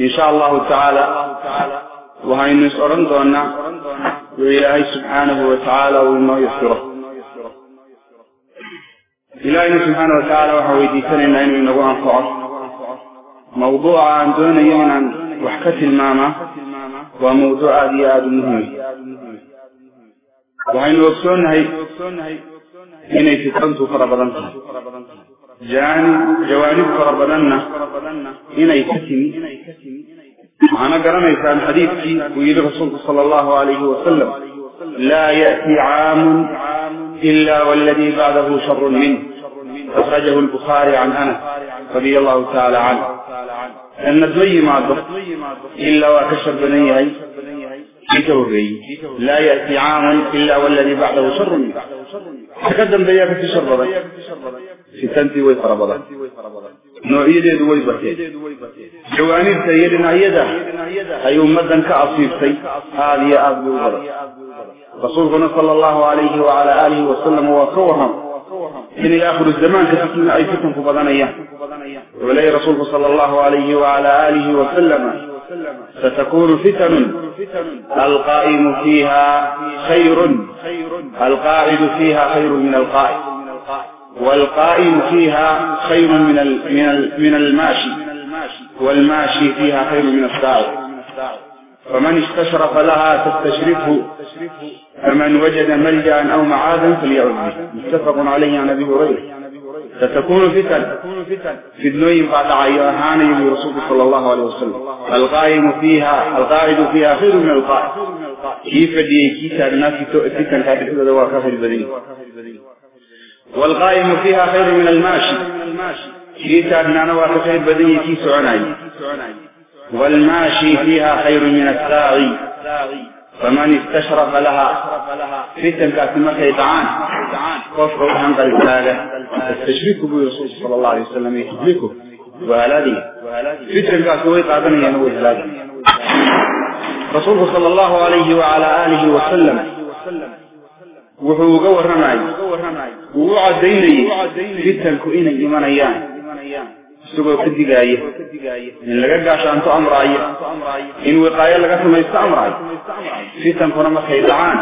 إن شاء الله تعالى وهي نسأرن دونا وإلهي سبحانه وتعالى وما يسره إلهي سبحانه وتعالى وحويدي سنة إنه إنه أنفعه موضوع عن دون يمنا وحكة الماما وموضوع هذه آد مهم. وهي inay fitrantu fara badan tahay jawaanib fara badanna inay ka timi waxaana garanaysaan xadiidkii uu yidhi rasuulku sala allahu alayhi wasalam laa ya'ti caamun ila waladii bacdahu sharun minh akhrajahu lbukhaari can anas radia allahu tacaala canh sanad ma yimaado ilaa waa ka shar badan yahay kii ka horreeyey laa ya'ti caamun ila waladii bacdahu sharun minh تقدم بيا في تشرب في تنتي وي خربلا نعيد دوي بكي. جواني سيد نعيدا اي امدا كعصيب سي. هذه اذن الغرب رسولنا صلى الله عليه وعلى آله وسلم وصوهم. من آخر الزمان كتبنا أي فتن في بدن أيام ولي رسول صلى الله عليه وعلى آله وسلم. ستكون فتن. القائم فيها خير. القاعد فيها خير من القائد والقائم فيها خير من من الماشي. والماشي فيها خير من السائق فمن استشرف لها تستشرفه فمن وجد ملجأ أو معاذا فليعذ به. متفق عليه عن أبي هريرة. ستكون فتن فتنوين بعد عيهان يبي رسول صلى الله عليه وسلم. القائم فيها القاعد فيها خير من القائد كيف دي كيف الناس فتن كانت دواء كافر البدني. والقائم فيها خير من الماشي. كيف أدنى وكفر البدني كيف عناي والماشي فيها خير من الساعي. فمن استشرف لها فتن كاتمة يدعان. قفر وحن قلتاله تستشركه برسول صلى الله عليه وسلم يتبلكه وهلاذي فتن كاتمة يقادن ينوي هلاذي رسول صلى الله عليه وعلى آله وسلم. wuxuu uga warramayay wuu u caddaynayay fitanku inay imanayaan isagoo ka digaaya in laga gaashaanto amraayo in wiqaayo laga samaysto amraayo fitankuna markay dhacaan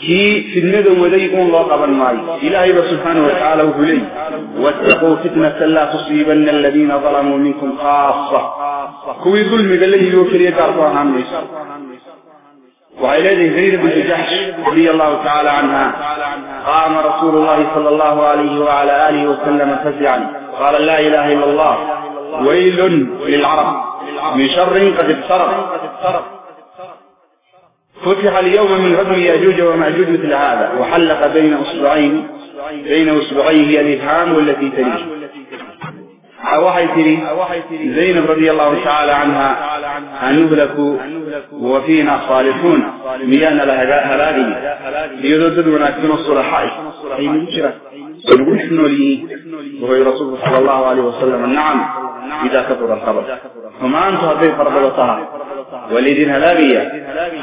kii fidnada waday uun loo qaban maayo ilaahay ba subxaanahu watacaala wuxuu leeyahy wattaquu fitnatan laa tusiibanna aladiina dalamuu minkum khaasa kuwii dulmiga la yimi oo keliya gaar ku ahaan mayso وعلى زينب بنت جحش رضي الله تعالى عنها قام رسول الله صلى الله عليه وعلى آله وسلم فزعا قال لا إله إلا الله. ويل للعرب. من شر قد ابصر فتح اليوم من فضل ياجوج وماجوج مثل هذا وحلق بين أصبعين. بين اصبعيه الافهام والتي تليه آه، أوحي تري. زينب رضي الله تعالى عنها. أن نهلك وفينا صالحون. ميان لها هلالي ليذلنا كن الصلحاء. حين نشرت ونحن لي وهي رسول الله صلى الله عليه وسلم. نعم إذا كثر الخبر فما أنت هذه فرض الله ولدين هلابية.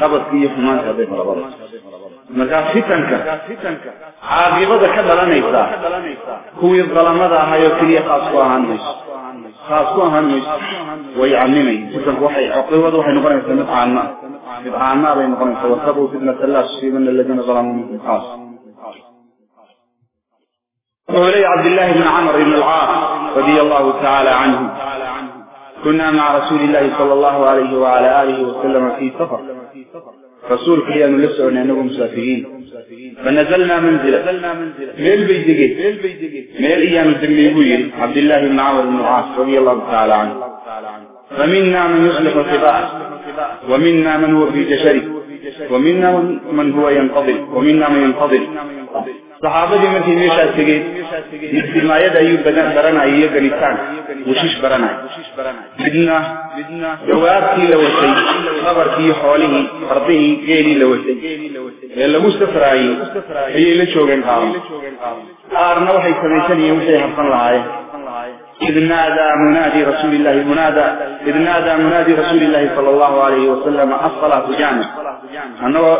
خبر كي فما أنت هذه فرض الله مكافتنك عاقبة كذا لا يفتح هو يضغل ماذا؟ ما يكري خاصوا عنه خاصوا عنه ويعنيني سيسنك وحي. عقبة وحي. نقرم يسمى عنا يبقى عنا بين نقرم يسمى وصبوا في المثلات في من الذين ظلموا من خاصوا وولي عبد الله بن عمرو بن العاص رضي الله تعالى عنه. كنا مع رسول الله صلى الله عليه وعلى آله وسلم في سفر. رسول كيان لسعنا أنهم مسافرين. فنزلنا منزلا ميل بيدقي ميل إيام الدقليبوي عبد الله بن عمرو بن العاص رضي الله تعالى عنه. فمنا من يصلح الخباء ومنا من هو في جشره. ومنا من هو ينتظر. ومنا من ينتظر. صحابتي من في ميشا سيجي. بالدماية دايو بدن برانا إيه قليتان وشش برانا بدنا. جواب كي لو سي خبر كي حوله. فرضه كيلي لو سي يلا مستفر اي اي اللي شوغن خام ار نوحي سميشن يمشي حقن لعاية إذ نادى منادي رسول الله منادى. إذ نادى منادي رسول الله صلى الله عليه وسلم الصلاة جامع. أنه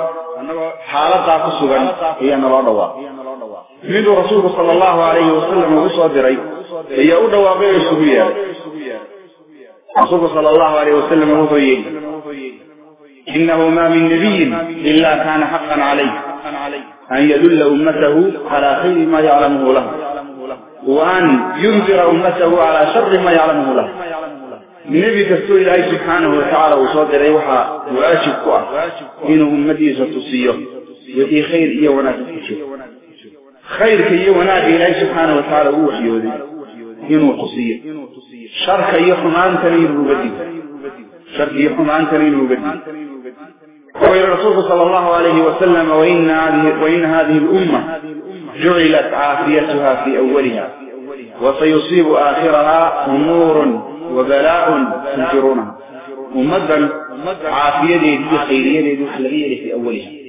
حالة قاقصة هي نوار الله من رسول صلى الله عليه وسلم وصدري هي أولى واقع السبيع رسول صلى الله عليه وسلم وضيين إنه ما من نبي إلا كان حقا عليه أن يدل أمته على خير ما يعلمه له وأن ينذر أمته على شر ما يعلمه له النبي كستو إلهي سبحانه وتعالى وصدر أيوحى وآشب كوع إنه أمتي ستصيه وإي خير كي وناس إلهي سبحانه وتعالى هو حيودي إنه قصية شر كي حمان تنين وبدي. شر كي حمان تنين وبدي. وإلى الرسول صلى الله عليه وسلم وإن هذه, وإن هذه الأمة جعلت عافيتها في أولها. وسيصيب آخرها أمور وبلاء تنكرونها ومدى عافية في أولها.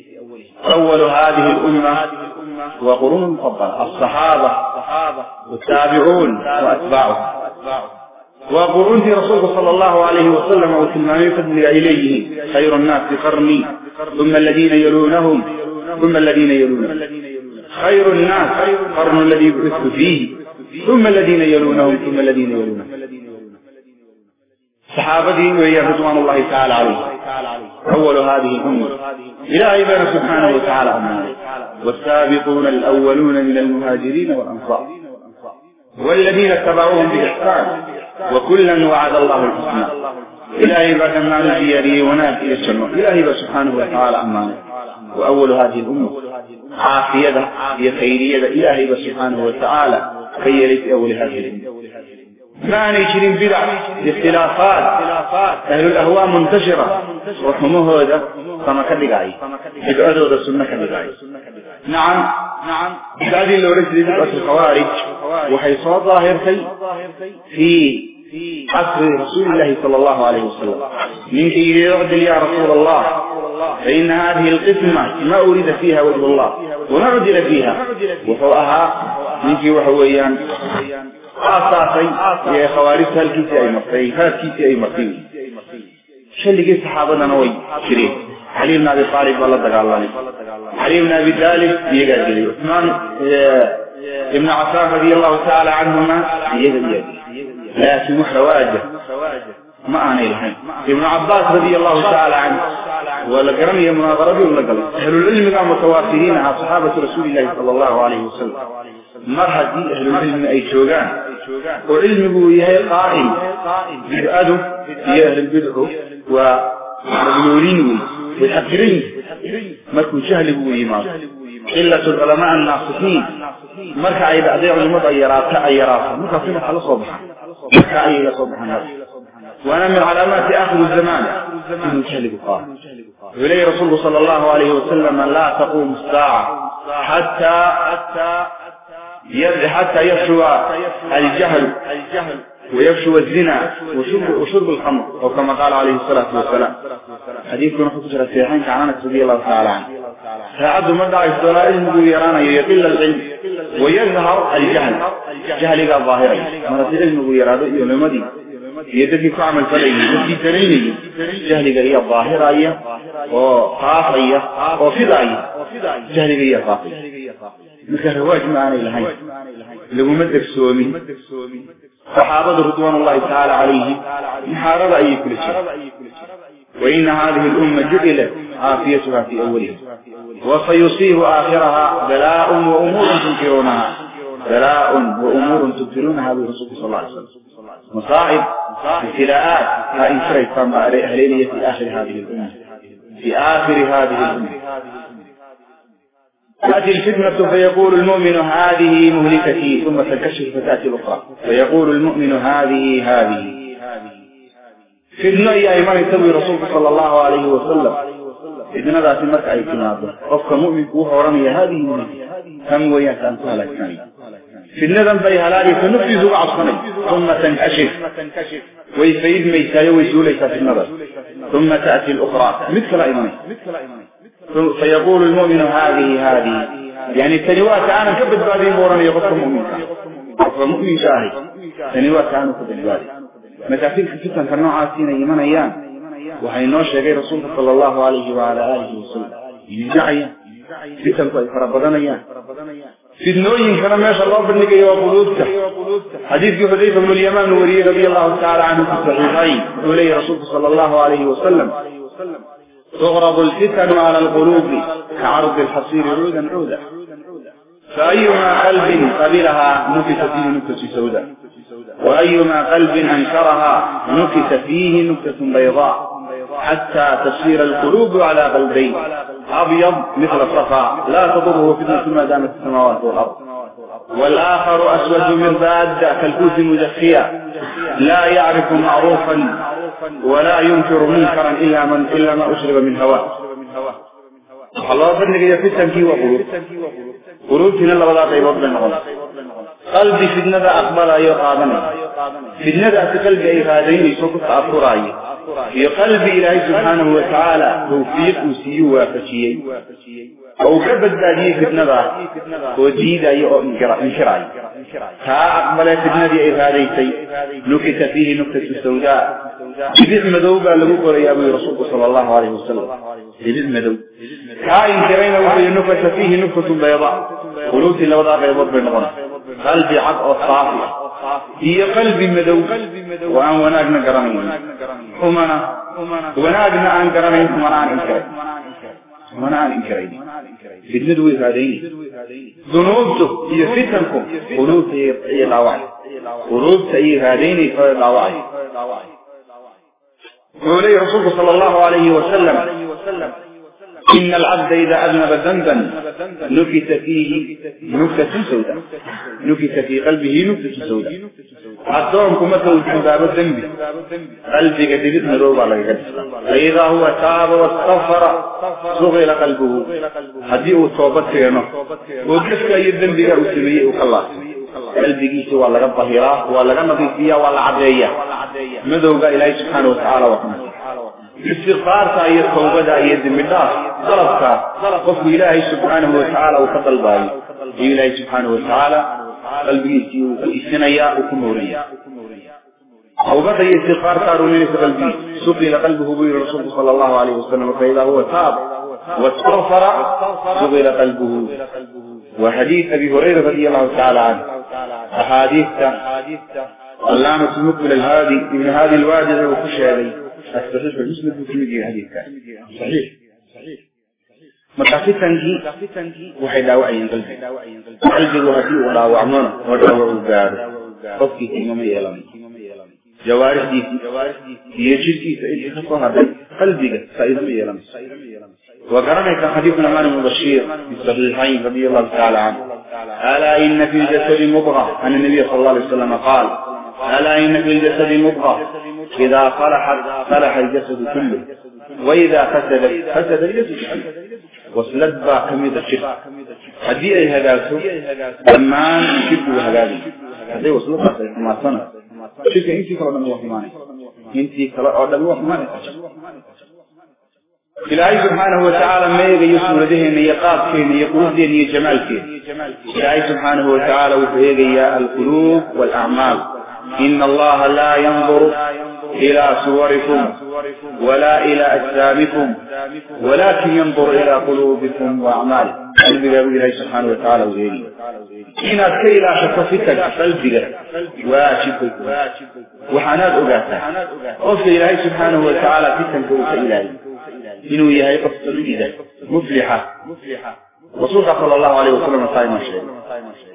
أول هذه الأمة وقرون مفضلة. الصحابة والتابعون وأتباعهم. وقرون رسول صلى الله عليه وسلم وكلما يفضل إليه خير الناس قرني. ثم الذين يلونهم. ثم الذين يلونهم. خير الناس قرن الذي بعثت فيه. ثم الذين يلونهم. ثم الذين يلونهم. صحابتي وهي رضوان الله تعالى عليه. أول هذه الأمة إلى عباد سبحانه وتعالى أمانه والسابقون الأولون من المهاجرين والأنصار. والذين اتبعوهم بإحسان. وكلا وعد الله الحسنى. إلهي بعد ما نجي ونادي الجنة إلهي سبحانه وتعالى أمانه وأول هذه الأمة عافية هي خيرية إلهي سبحانه وتعالى. خيرت أول هذه الأمة ما نيشرين بدع اختلافات. أهل الأهواء منتشرة. وحموه هذا كما كدقائي بدعوه هذا السنة كدقائي نعم. نعم. اللي ورث لي بدعوة الخوارج. وحيصاد ظاهر في في عصر رسول الله صلى الله عليه وسلم. منك يعدل يا رسول الله. فإن هذه القسمة ما أريد فيها وجه الله. وما عدل فيها. وفوقها منك وحويان. آساسي يا خوارج هالكيسي أي مرتين هالكيسي أي مرتين شلقي صحابنا نوي شريف علي بن أبي طالب والله دقال الله علي بن أبي طالب يقال لي عثمان ابن عفان رضي الله تعالى عنهما يقال لي لكن محرواجه. ما أنا الحين ابن عباس رضي الله تعالى عنه ولا قرني مناظرة ولا قال أهل العلم كانوا متوافرين على صحابة رسول الله صلى الله عليه وسلم دي أهل العلم أي شوغان وعلمه يهي قائم بدأده في أهل البدع والمغلولين والحقرين مركو جهله إيمان قلة العلماء الناصحين مركا أي بعضي علماء أيرات أيرات مركا فينا حل صبحا مركا أي صبحا وأنا من علامات آخر الزمان إنه جهل بقار إليه رسول صلى الله عليه وسلم لا تقوم الساعة حتى حتى حتى يفشو الجهل ويفشو الزنا وشرب, وشرب الخمر أو كما قال عليه الصلاة والسلام حديث كنا حكوشة السيحين كعنانك رضي الله تعالى عنه ساعد مدى الصلاة إنه يرانا يقل العلم ويظهر الجهل جهل ظاهرا مرة علمه يرانا يولمدي يدك في عمل فلي يدك تنيني جهل قرية ظاهرة وخاصية وفضائية جهل قرية خاصية رواج معنا هاي لو مدك سومي صحابة رضوان الله تعالى عليهم محاربة أي كل شيء. وإن هذه الأمة جعلت عافيتها في أولها. وسيصيب آخرها بلاء وأمور تنكرونها. بلاء وأمور تنكرونها بالرسول صلى الله عليه وسلم. مصائب ابتلاءات. هاي شريت فما أهلينية في آخر هذه الأمة. في آخر هذه الأمة. تأتي الفتنة فيقول المؤمن هذه مهلكتي ثم تنكشف فتأتي الأخرى فيقول المؤمن هذه هذه. فتنة يا إيمان يسوي رسولك صلى الله عليه وسلم. إذن هذا في مكة أي كنابة قفك مؤمن كوها ورمي هذه مهلكة. هم ويا تنسى لك فتنة بي هلالي فنفذ عصني ثم تنكشف. ويفيد ميتاي ويسولي في النظر. ثم تأتي الأخرى. مثل إيمان فيقول المؤمن هذه هذه. يعني التنوات أنا كبت بعدي مورا يغفر مؤمن. غفر مؤمن شاهي. تنوات أنا كبت بعدي. متى في فتن فالنوع عاسين يمن أيام وحي نوش يقول رسول صلى الله عليه وعلى آله وسلم. يجعي فتن طيب فربضان أيام في النوين كان ما شاء الله بالنقى وقلوبته حديث حذيفة بن اليمان وري رضي الله تعالى عنه في الصحيحين. ولي رسول صلى الله عليه وسلم. تغرض الفتن على القلوب كعرض الحصير عودا عودا. فأيما قلب قبلها نكت فيه نكتة سوداء وأيما قلب أنكرها نكت فيه نكتة بيضاء. حتى تسير القلوب على قلبين. أبيض مثل الصفا. لا تضره فتنة ما دامت السماوات والأرض. والآخر أسود مرباد كالكوز مزخيا لا يعرف معروفا ولا ينكر منكرا إلا من إلا ما أشرب من هواه. الله فنك يا فتن كي وقلوب. قلوب تنا لبدا قيبض بن غلط قلبي فتنة أقبل أيو قادنا فتنة أتي قلبي أي هذين سوق أفراي في قلب إلهي سبحانه وتعالى توفيق وسيو وفتشيي أو كبد ذلك فتنة وجيد أي انشراي تا أقبل فتنة أي هذين نكت فيه نكتة سوداء جديد مدو قال له قول يا أبي رسول صلى الله عليه وسلم. جديد مدو كائن كريم وفي نكت فيه نكتة بيضاء. قلوب لو ذا بيضاء بين قلبي عطء الصافي هي قلبي مدو وأن وناقنا قرمين ومنا وناقنا أن قرمين ومنا أن أن إنكرين فتنة ويفادين ذنوبته هي فتنكم. قلوب هي الأوعي. قلوب هي هذين فالأوعي ولي رسول صلى الله عليه وسلم. إن العبد إذا أذنب ذنبا نكت فيه نكتة سوداء نكت في قلبه نكتة سوداء أصدرهم كما توجد باب الذنب. قلبي قد يبث نروب على فإذا هو تاب واستغفر صغل قلبه. هدئ توبت فينا وكيف أي الذنب قد سميه وخلاص laga bahiraa waa laga nadiifiyaa waa la cadeeya madowga ilaahay subxaana watacaala waa dalabka qofku ilaahay subxaanahu watacaala uu ka dalbaayo iyo ilaahay subxaanahu watacaala qalbigiisii uu isinayaa uu ku noolaya توبة استغفار تارونين في قلبي سقل قلبه به رسول صلى الله عليه وسلم. فإذا هو تاب. واستغفر سقل قلبه وحديث أبي هريرة رضي الله تعالى عنه أحاديث علامة المقبل الهادي من هذه الوادي وخش عليه الصحيح بالنسبة للترمذي هذه كان صحيح صحيح مرتاحي تنجي وحيدا وعي ينقل بي وحي جي وحدي ولا وعمان ودعو وقار قفكي كمام يلم جوارح دي في يجيب كي سيدي خطوها بي قلبي قد سيدا يلم وقرم حديثنا حديث نمان مبشير مصدر الحين رضي الله تعالى عنه ألا إن في الجسد مبغى أن النبي صلى الله عليه وسلم قال ألا إن في الجسد مضغة؟ إذا صلحت صلح الجسد كله. وإذا فسدت فسد الجسد. كله وصلت با كمية الشرك. هدي أي هجاسو لما شرك وهجاسو هذه وصلت با ما صنع. شرك انتي كلا دم وحماني انتي كلا دم وحماني إلهي سبحانه وتعالى ما يجي سورتين يقابكين يقودين يجمالكين إلهي سبحانه وتعالى وفيجي القلوب والأعمال. إن الله لا ينظر إلى صوركم ولا إلى أجسامكم ولكن ينظر إلى قلوبكم وأعمالكم قلبك أبو إلهي سبحانه وتعالى وغيره إن كي لا شك فتك قلبك واجب. وحناد أغاتا قلت إلهي سبحانه وتعالى فتن كوك إلهي. إنه يهي قصة إذا مفلحة. رسول صلى الله عليه وسلم قائم الشيء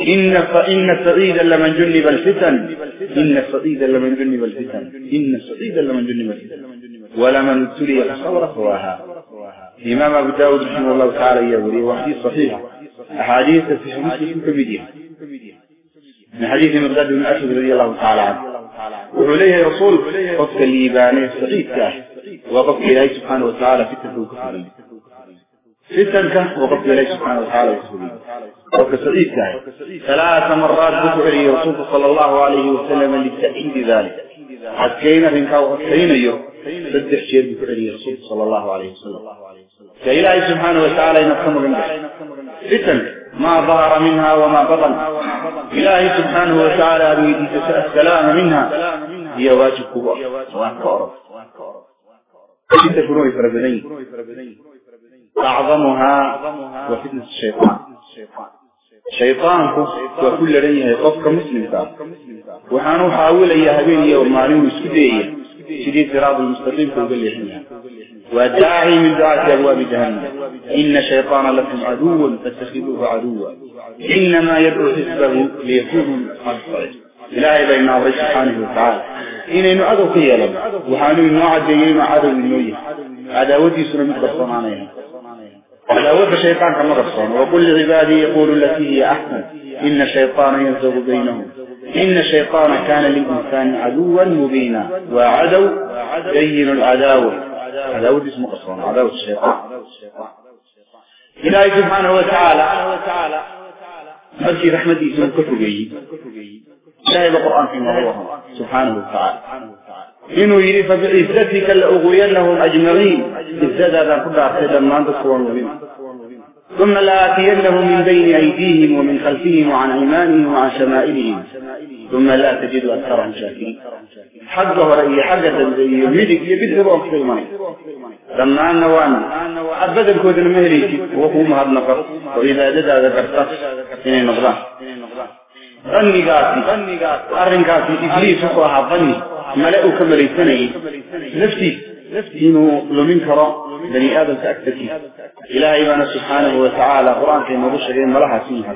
إن فإن السعيد لمن جنب الفتن. إن السعيد لمن جنب الفتن. إن السعيد لمن جنب الفتن. ولمن ابتلي فصبر فواها. إمام أبو داود رحمه الله تعالى يقول وحديث صحيح. أحاديث في حديث كمدية من حديث مقداد بن أسد رضي الله تعالى عنه. وعليه رسول قفك الليباني السعيد كاه وقفك إلهي سبحانه وتعالى فتنه وكفره فتنك وقفك إلهي سبحانه وتعالى وقفك سعيد ثلاث مرات ذكر رسول صلى الله عليه وسلم لتأكيد ذلك. حكينا من كاو حكينا يوم بدح شير بفعله رسول صلى الله عليه وسلم. فإلهي سبحانه وتعالى ينقم من فتن ما ظهر منها وما بطن. إلهي سبحانه وتعالى يريد السلام منها. هي واجب كبار وأكبر ستة فروع فربنين أعظمها وفتنة الشيطان. شيطانك وكل ريه يقفك مسلم تاب وحانو حاول أيها بين يوم معلوم سكدية سيدي صراط المستقيم فوق اللي حنها والداعي من دعاة أبواب جهنم. إن شيطان لكم عدو فاتخذوه عدوا. إنما يدعو حزبه ليكونوا من أصحاب الصعيد إلهي بين الله سبحانه وتعالى. إن إنه عدو قيلا وحانو إنه عدو عدو النوية عداوتي سنة مقصان عليها عداوة الشيطان كما قصان وقل لعبادي يقول التي هي أحسن. إن الشيطان ينزغ بينهم. إن الشيطان كان للإنسان عدوا مبينا. وعدو بين العداوة. عداوة اسمه قصران عداوة الشيطان. إلهي سبحانه وتعالى. مرشي رحمتي اسمه كتبي شاهد القرآن في موضوعه سبحانه وتعالى. إنه يري فبعزتك لأغوينهم أجمعين. هذا كلها أخذ ما تكون مبين ثم لآتينهم من بين أيديهم ومن خلفهم وعن أيمانهم وعن شمائلهم. ثم لا تجد أكثرهم شاكرين. حق ورأي حق يمدك يبدأ رأس في الماء لما أن وأنا أبدا الكود المهري وهو مهد نفر. وإذا جدا ذكرت إني نظران ظني قاسي أرن قاسي إبليس وقوها ظني ملأك مليسني نفسي. إنه لمن كرا بني آدم تأكتكي إلهي من سبحانه وتعالى قرآن كما بشرين ملها سنها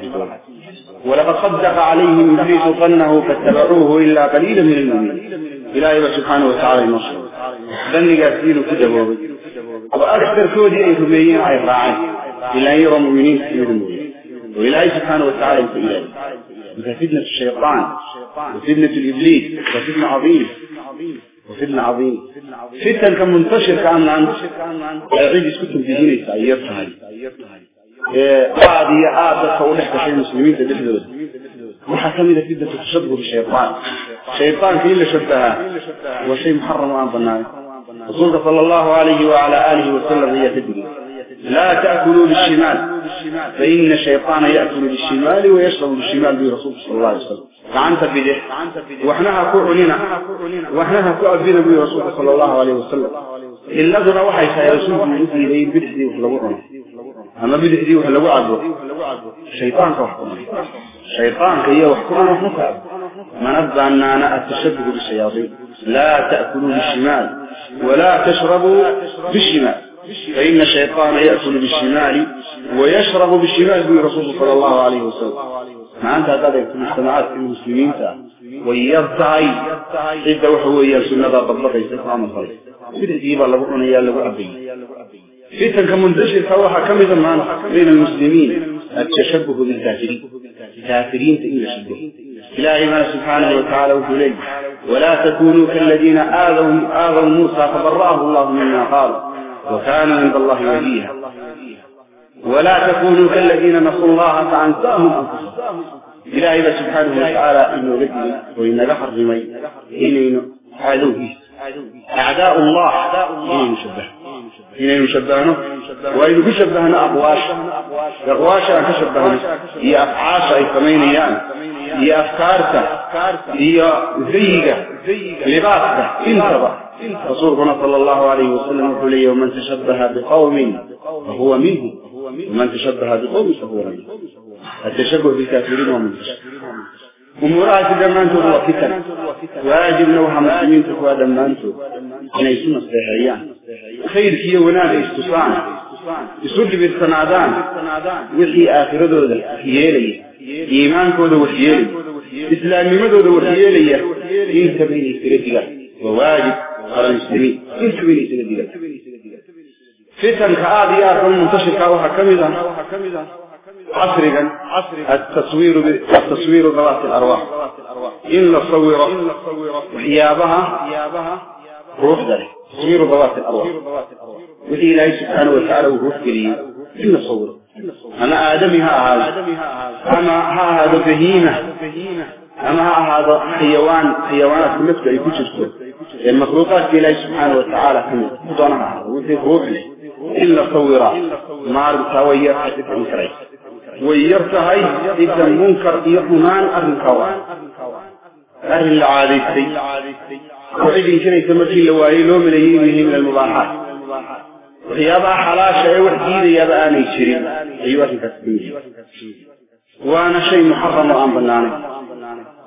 ولقد صدق عليهم إبليس ظنه فاتبعوه إلا قليلا من المؤمنين. إلهي سبحانه وتعالى النصر ذني قاسين كتبوا وأكثر كودي أي تبين أي راعي. إلهي يرى مؤمنين في المؤمنين. وإلهي سبحانه وتعالى يقول إلهي. وفتنة الشيطان وفتنة الإبليس وفتنة عظيم. وفتنة عظيم. فتن كأن منتشر كأن عن عيد يسكتهم في ديني سعيرتها قاعد هي آدة فولح كشيء المسلمين تدخلوا وحكم إذا فتنة تشبه بالشيطان. شيطان في اللي شبهها وشيء محرم عن ظنائه رسولك صلى الله عليه وعلى آله وسلم هي تدري لا تأكلوا بالشمال فإن الشيطان يأكل بالشمال ويشرب بالشمال برسول صلى الله عليه وسلم. فعنت بده وإحنا كعلنا وإحنا كأبينا برسول صلى الله عليه وسلم. إلا ذرا وحي سيرسول من إذن إليه بدحدي وحلوه أما بدحدي وحلوه عدو شيطان كوحكم شيطان كي وحكم وحكم ما نبدأ أن أنا أتشبه بالشياطين. لا تأكلوا بالشمال. ولا تشربوا بالشمال. فإن الشيطان يأكل بالشمال ويشرب بالشمال برسول صلى الله عليه وسلم. أنت هذا في المجتمعات في المسلمين ويرتعي. إذا وحو إيا سنة طبقة يستقام الخلق بدأتي الله بقنا إيا لبو عبي فتن كمنتشر فوحا كم زمان بين المسلمين. التشبه بالكافرين. كافرين تئيل شبه إلهي ما سبحانه وتعالى وكليه ولا تكونوا كالذين آذوا, آذوا موسى فبرأه الله مما قالوا وكان عند الله وجيها ولا تكونوا كالذين نصوا الله فأنساهم أنفسهم. إلهي سبحانه وتعالى إنه رجل وإن لحر مي إنه عدوه أعداء الله إنه مشبه إنه يشبهنا وإنه كشبهنا أقواش. أقواش أن كشبهنا هي أفعاش أي ثمينيان هي أفكارك. هي زيك لباسك. انتبه رسولنا صلى الله عليه وسلم يقول لي ومن تشبه بقوم فهو منه ومن تشبه بقوم فهو منه التشبه بالكافرين ومن تشبه ومراد دمانته هو فتن. واجب نوها مسلمين تكوى دمانته أن يسمى السيحيان خير كي ونال استصان يسود بالسنادان وحي آخر دودة يلي إيمان كودة وحيلي إسلامي مدودة وحيلي إنت بين السردقة وواجب. المسلمين. إنت بين السردقة فتن كآذيات منتشرة وحكمدا عصرا التصوير التصوير ذوات الأرواح. إن نصور وحيابها روح ذلك تصوير ذوات الأرواح. وحي الله سبحانه وتعالى وروح قليل إن نصور. أنا آدمها هذا. أما هذا بهيمة أما هذا حيوان حيوانات كلها يكون المخلوقات الله سبحانه وتعالى كم مضانا هذا وانت روح له إلا صورا نار تاوية حتى تنكري ويرتهي إذا منكر يحمان أهل الكوان أهل العادي وعيد كنا يتمثل لوالي لو أيامه من المباحات. وحيابها حلاشة أي وحديدة يابا آني شريم. أيوة كسبين وأنا شيء محرم وآن بناني.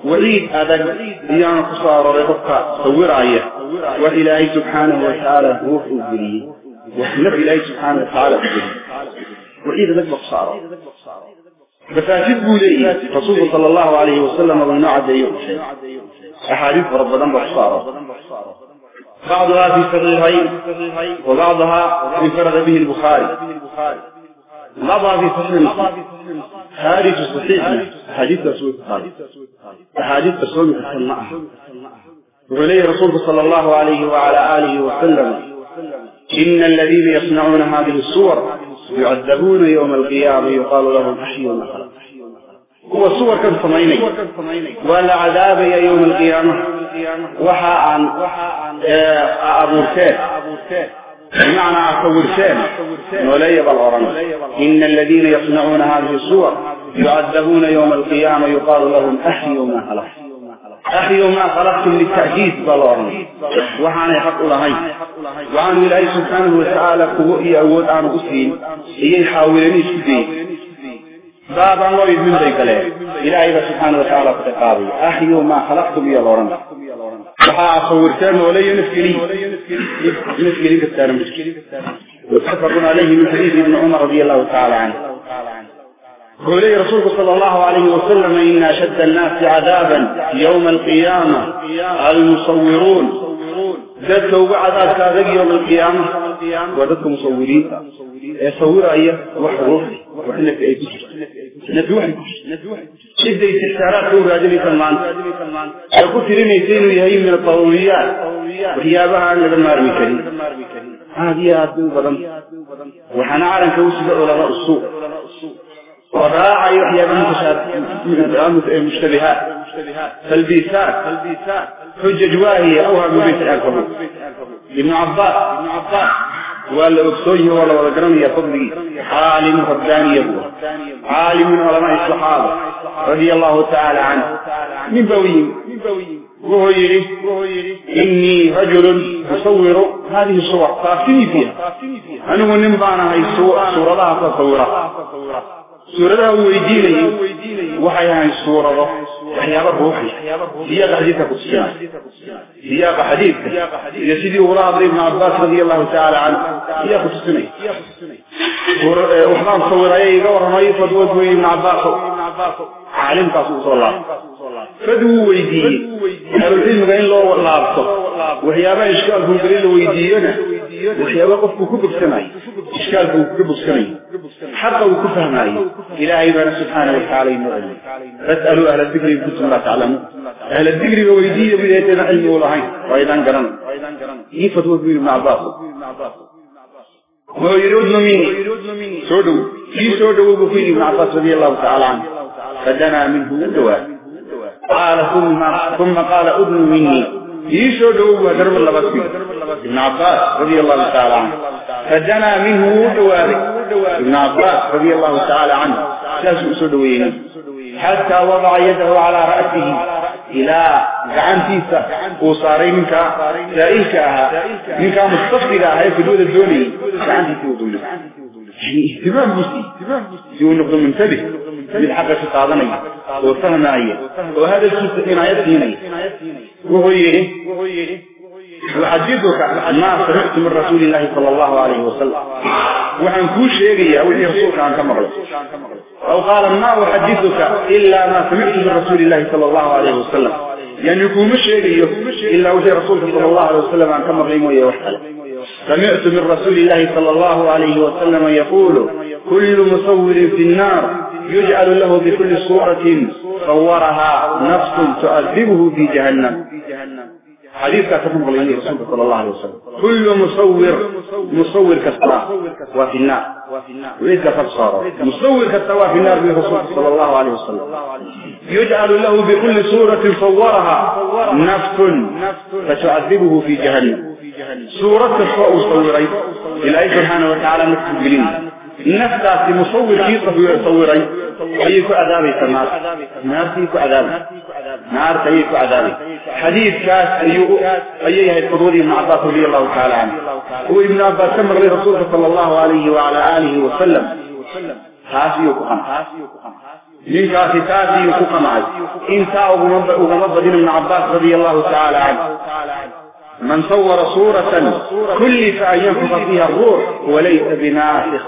وعيد هذا ديانا قصار رضبك صور عيه وإلهي سبحانه وتعالى في الجريه وحنف إلهي سبحانه وتعالى الجريه وعيد ذلك بقصاره بفاسد بولي رسول صلى الله عليه وسلم ونوع ديوم شيء أحاديث ربنا بقصاره بعضها في صحيحين. وبعضها انفرد به البخاري. بعضها في صحيح حديث صحيح. حديث رسول البخاري أحاديث رسول الله. وإليه رسول صلى الله عليه وعلى آله وسلم إن الذين يصنعون هذه الصور يعذبون يوم القيامة يقال لهم أحيوا ما خلق هو صور كم سميني ولا عذاب يوم القيامة. وحا عن أبورتين بمعنى أصورتين ولي بالغرام إن الذين يصنعون هذه الصور يعذبون يوم القيامة يقال لهم أحيوا ما خلق أحيوا ما خلقتم للتأكيد بالغرام وحان يحق لهي وعن الله سبحانه وتعالى قوئي أود عن أسين إيه يحاولني سبين بابا الله ذيك له إلهي سبحانه وتعالى أحيوا ما خلقتم يا وحا صورتان ولي نفكري نفكري كتار مشكلي وتفقون عليه من حديث ابن عمر رضي الله تعالى عنه قولي رسولك صلى الله عليه وسلم إن أشد الناس عذابا يوم القيامة المصورون ذاتك وبعد ذلك يوم القيامة وذاتك مصورين يصور أيه وحروفي وحنا في أي نبي نبي إذا استشارات هو راجل سلمان يقول تريني يسين ويهي من الضروريات وحيابها لدى مارمي كريم هذه هذه بدن وحنا عارن كوسب علماء السوق وراعى يحيى المشتبهات تلبيسات حجج واهية أوها ببيت العنكبوت ابن عباس. ولا أكسويه ولا قرن يا فضلي. عالم رباني يبوه عالم من علماء الصحابة رضي الله تعالى عنه. من بويم. وهو يري. إني رجل أصور هذه الصور. فافتني فيها. أنا من نمضانا هاي الصورة لها تصورة سورة ويديني وحيان السورة وحيان الروحي هي حديثة قدسية هي حديث يا سيدي وراء ابن عباس رضي الله تعالى عنه هي قدسية وحنا مصور إيه يقور ما يفضل ابن عباس عالم قصص الله فدو ويدي قالوا العلم قاين لو لابطه وحيابا اشكالكم قليل ويدينا وحيابا قفكم كبر سماي اشكالكم كبر سماي حقا وكفهماي إلهي بنا سبحانه وتعالى ينعلم فاسألوا أهل الذكر إن كنتم لا تعلمون. أهل الذكر ويدي بداية علم ولهين وإذا قرن. يفتوى ابن عباس وهو يرود مني سودو. في سودو بفين ابن عباس رضي الله تعالى عنه. فدنا منه دواء قال ثم قال ابن مني. في سودو ودرب الله بس ابن عباس رضي الله تعالى عنه. فدنا منه دواري ابن عباس رضي الله تعالى عنه. ساس أسدوين حتى وضع يده على رأسه. إلى قعنتيسا وصاري منك سائلك أها منك مستفقد أها في دول الدولي قعنتيسا وضمنا يعني اهتمام مسي يقول نقض منتبه. بالحق شقاضني وفهمائية وهذا الكيس عناية وهو يري وحديثك ما سمعت من رسول الله صلى الله عليه وسلم. وعن كل شيء أو رسولك عن كمغل أو قال ما أحدثك إلا ما سمعت من رسول الله صلى الله عليه وسلم. يعني يكون مش إلا وجه رسولك صلى الله عليه وسلم عن كمغل ويوحل سمعت من رسول الله صلى الله عليه وسلم يقول كل مصور في النار يجعل له بكل صورة صورها نفس تؤذبه في جهنم. حديث كاتبه غليني رسول صلى الله عليه وسلم. كل مصور مصور كالصلاة وفي النار. وإذا فبصاره مصور كالصلاة في النار برسول صلى الله عليه وسلم. يجعل له بكل صورة صورها. نفس. فتعذبه في جهنم. صورة تسوء صوري إلهي سبحانه وتعالى نكتب بلنا في مصور كيف صوري أيكو عذابي سمار نار تيكو عذابي نار تيكو عذابي حديث كاس أيو أيها الفضولي ابن عباس رضي الله تعالى عنه. هو ابن عباس سمر لرسول صلى الله عليه وعلى آله وسلم. هاسي وكخم ninkaasi taasii ku qamacay intaa ugama badin ibn cabbaas radia allahu tacaala canhu من صور صورة كلف أن ينفخ فيها الروح وليس بنافخ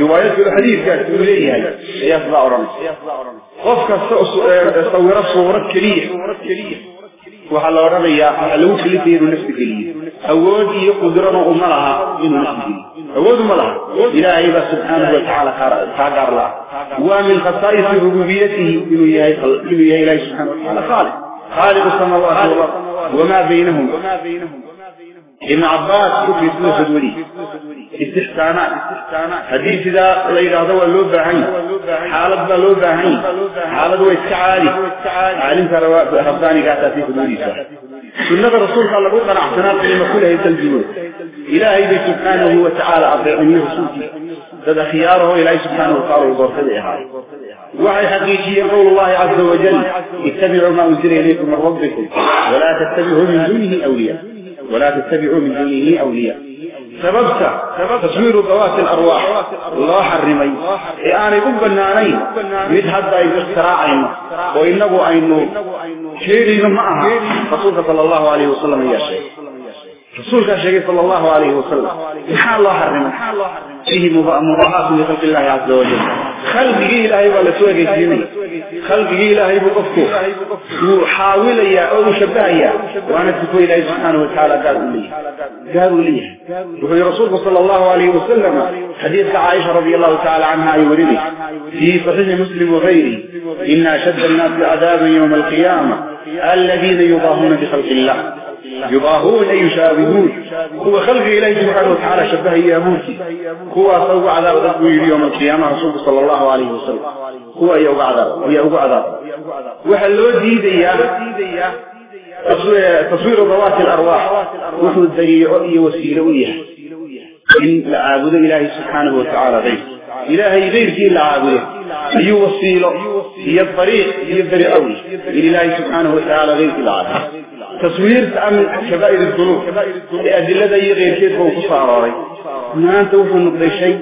روايات الحديث قالت تقول لي هي يعني؟ يطلع رمز. يطلع رمز قف كصور صور صور كليه وعلى رمي يا لو كليتي نفس كليه اودي قدرة ما من نفس اود ما إلى أي سبحانه وتعالى قادر لا ومن خصائص ربوبيته إنه يا الله سبحانه وتعالى خالق. خالق السماوات والأرض. وما بينهما وما بينهما ابن عباس كفر سنة فدولي استحسانات حديث ذا ليلة هذا اللو باهين حالة ذا لو حالة ويتعالي عالم ترى رباني قاعدة في فدولي سنة الرسول قال لقد قنع سنات لما كلها يتلجون إلهي سبحانه وتعالى أطيعني رسولتي هذا خياره إلهي سبحانه وتعالى وبركته وعي حقيقي قول الله عز وجل اتبعوا ما أنزل إليكم من ربكم ولا تتبعوا من دونه أولياء. ولا تتبعوا من دونه أولياء. سببت تصوير ذوات الأرواح. الله حرمي. إياني قبناني يتحدى اختراعين وإنه أينه شيرين معها رسولك صلى الله عليه وسلم يا شيخ. رسولك شيخ صلى الله عليه وسلم. محال الله حرمه. فيه مضاعات لخلق الله عز وجل. خلقه إلهي ولا سوى جيسيني خلقه إلهي بقفكو وحاول يا أو شبهيا وأنا تكوي إلهي سبحانه وتعالى قالوا لي. قالوا لي. وهي رسول صلى الله عليه وسلم. حديث عائشة رضي الله تعالى عنها يورني في صحيح مسلم وغيره. إن أشد الناس عذابا يوم القيامة. الذين يضاهون بخلق الله. يضاهون أي يشابهون. هو خلق إليه سبحانه وتعالى شبه ياموتي هو سوى عذاب ذنبه يوم القيامة رسول صلى الله عليه وسلم. هو يوقع عذاب ويوقع عذاب. وحلو ديديا تصوير ضوات الأرواح. وحو الذريع وسيلوية إن لعابد إلهي سبحانه وتعالى غير. إلهي غير في العابد هي وسيلة هي الطريق هي الذريع أولي إلهي سبحانه وتعالى غير في العابد تصوير تعمل كبائر الذنوب. لأدلة أي غير كيف هو كصاراري ما أنت وحو النقضي شيء.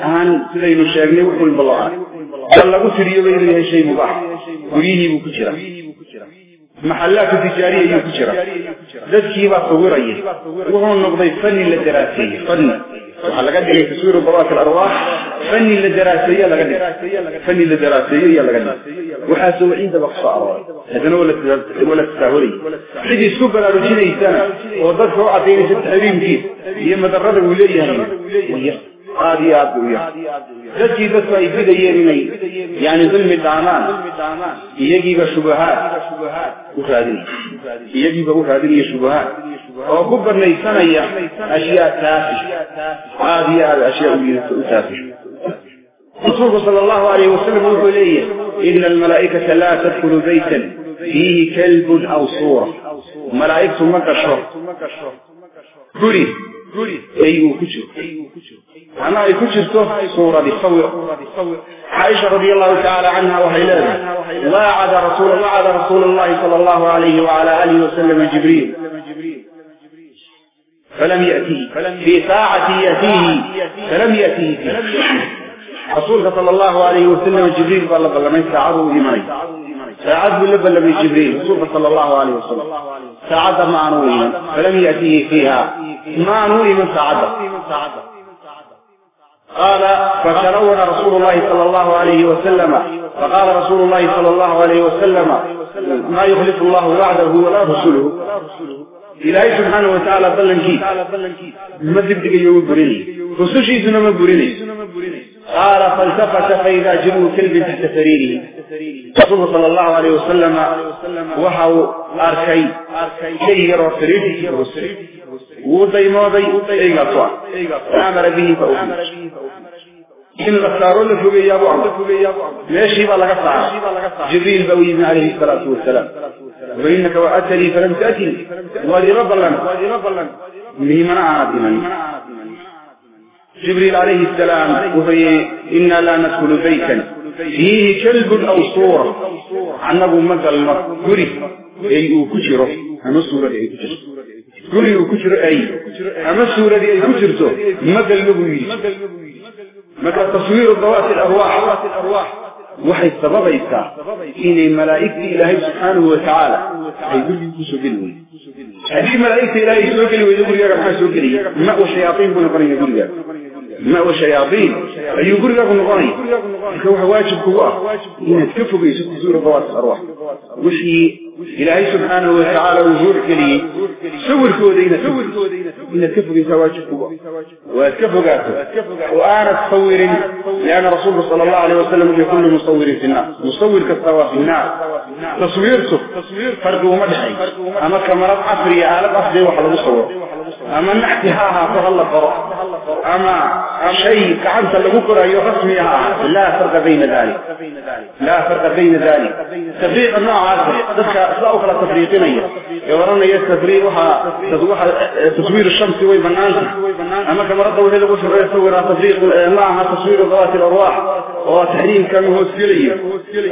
أهان سيدين الشاقني وحو البلاء قال لقو غير شيء مباح. قريه بكجرة محلات تجارية يكجرة ذاتكي با صورية وهو النقضي فني للدراسية فني وحلقات دي تصوير ضوات الأرواح فني للدراسية لقد فني للدراسية لقد وحاسو عند بقصة هذا ولا ولا تساهلي سيدي سوبر على سنة وضعت هو عطيني ست حبيب كيف هي مدرة ولاية وهي هذه عبدوية ذاتي بس يفيد يميني يعني ظلم الدعمان يجيب شبهات وخادني يجيب وخادني شبهات أو كبر ليسنا أشياء تافهة. هذه الأشياء تافهة. الرسول صلى الله عليه وسلم يقول لي إن الملائكة لا تدخل بيتا فيه كلب أو صورة. ملائكة ما كشر قولي. قولي أيوه كشر أيوه أنا كشر صورة بصور عائشة رضي الله تعالى عنها وهيلاها وعد رسول وعد رسول الله صلى الله عليه وعلى آله وسلم جبريل. فلم يأتيه في ساعة يأتيه فلم يأتيه رسولك صلى الله عليه وسلم جبريل قال لك لما يساعده إيماني ساعد باللبن لم جبريل؟ رسولك صلى الله عليه وسلم. ساعد ما أنوي فلم يأتيه فيها. ما أنوي من ساعده. قال فتلون رسول الله صلى الله عليه وسلم. فقال رسول الله صلى الله عليه وسلم ما يخلف الله وعده ولا رسوله إلهي سبحانه وتعالى بلنكي ما دبدق يوم بريني. رسوشي سنما بريني. قال فالتفت فإذا جنو كلب تحت سريره رسول صلى الله عليه وسلم وحو أركي. كي يرى سريره وضي موضي إيغا طوع فأمر به فأمر إن الأخطار اللي فوق يا أبو عمر ماشي بقى لك جبريل بوي عليه الصلاة والسلام. وإنك وأتني فلم تأتني. رب لنا مهمنا عادنا جبريل عليه السلام وهي إنا لا ندخل بيتا فيه كلب أو صورة. عنه مثل قري أي كجرة أما الصورة أي كجرة قري كجرة أي. أما الصورة أي كجرته مثل نبوي مثل تصوير ذوات الأرواح. وحي سببيسا إن الملائكة إلهي سبحانه وتعالى. أي كل يكسو قلوي هذه الملائكة إلهي سبحانه وتعالى. يقول يا رب حسو قلوي ما هو شياطين بنا قرن يقول ما هو شياطين؟ أيو قرية غنقاني كوه واجب كواه إن تكفوا بيسوك زور ضوات أرواح وشي إلهي سبحانه وتعالى وزور كلي سور كودينا سور كودينا إن تكفوا بيسوك واجب كواه واتكفوا قاته وآنا تصور لأن رسول صلى الله عليه وسلم يكون مصور في النار مصور كالطواف في النار تصويرته فرقه مدحي أما كما رب عفري آلب أخذي وحلو صور أما نحتهاها تغلق رؤى أما شيء كعنت المكر أن يرسميها آه. لا فرق بين ذلك. لا فرق بين ذلك. تفريق النوع هذا. تذكى أسلاؤك على تفريقين أيها يورانا يستفريقها تصوير آه، الشمس ويبن أنت. أما كما ردوا آه، هذا الوصف يصور تفريق معها تصوير ذوات الأرواح. وتحريم كان مهوسكيلي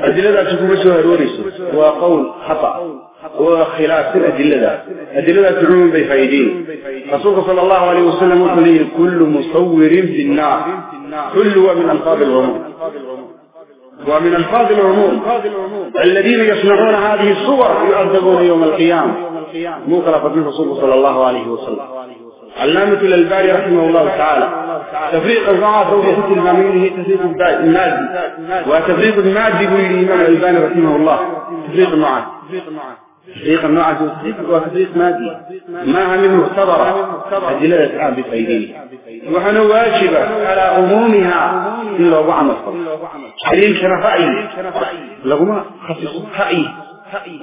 أدي لذا تكون مشوهر وريسو وقول خطأ. وخلاف الأدلة. أدلة عموم بفايدين. رسولك صلى الله عليه وسلم يقول كل مصور في النار. كل من ألفاظ العموم. ومن ألفاظ العموم. الذين يصنعون هذه الصور يعذبون يوم القيامة. مو خلافة من رسول صلى الله عليه وسلم. علامة الألباني رحمه الله تعالى. تفريق الرعاة هو ست المامين هي تفريق المادي وتفريق المادي يقول الإمام الألباني رحمه الله. تفريق النوعات تفريق النوعات وتفريق مادي ما من مختبرة أدلة الآن بفايدين وحنا واجبة على عمومها إلا وعمل حليل شرفائي. لهما خصيص. رأي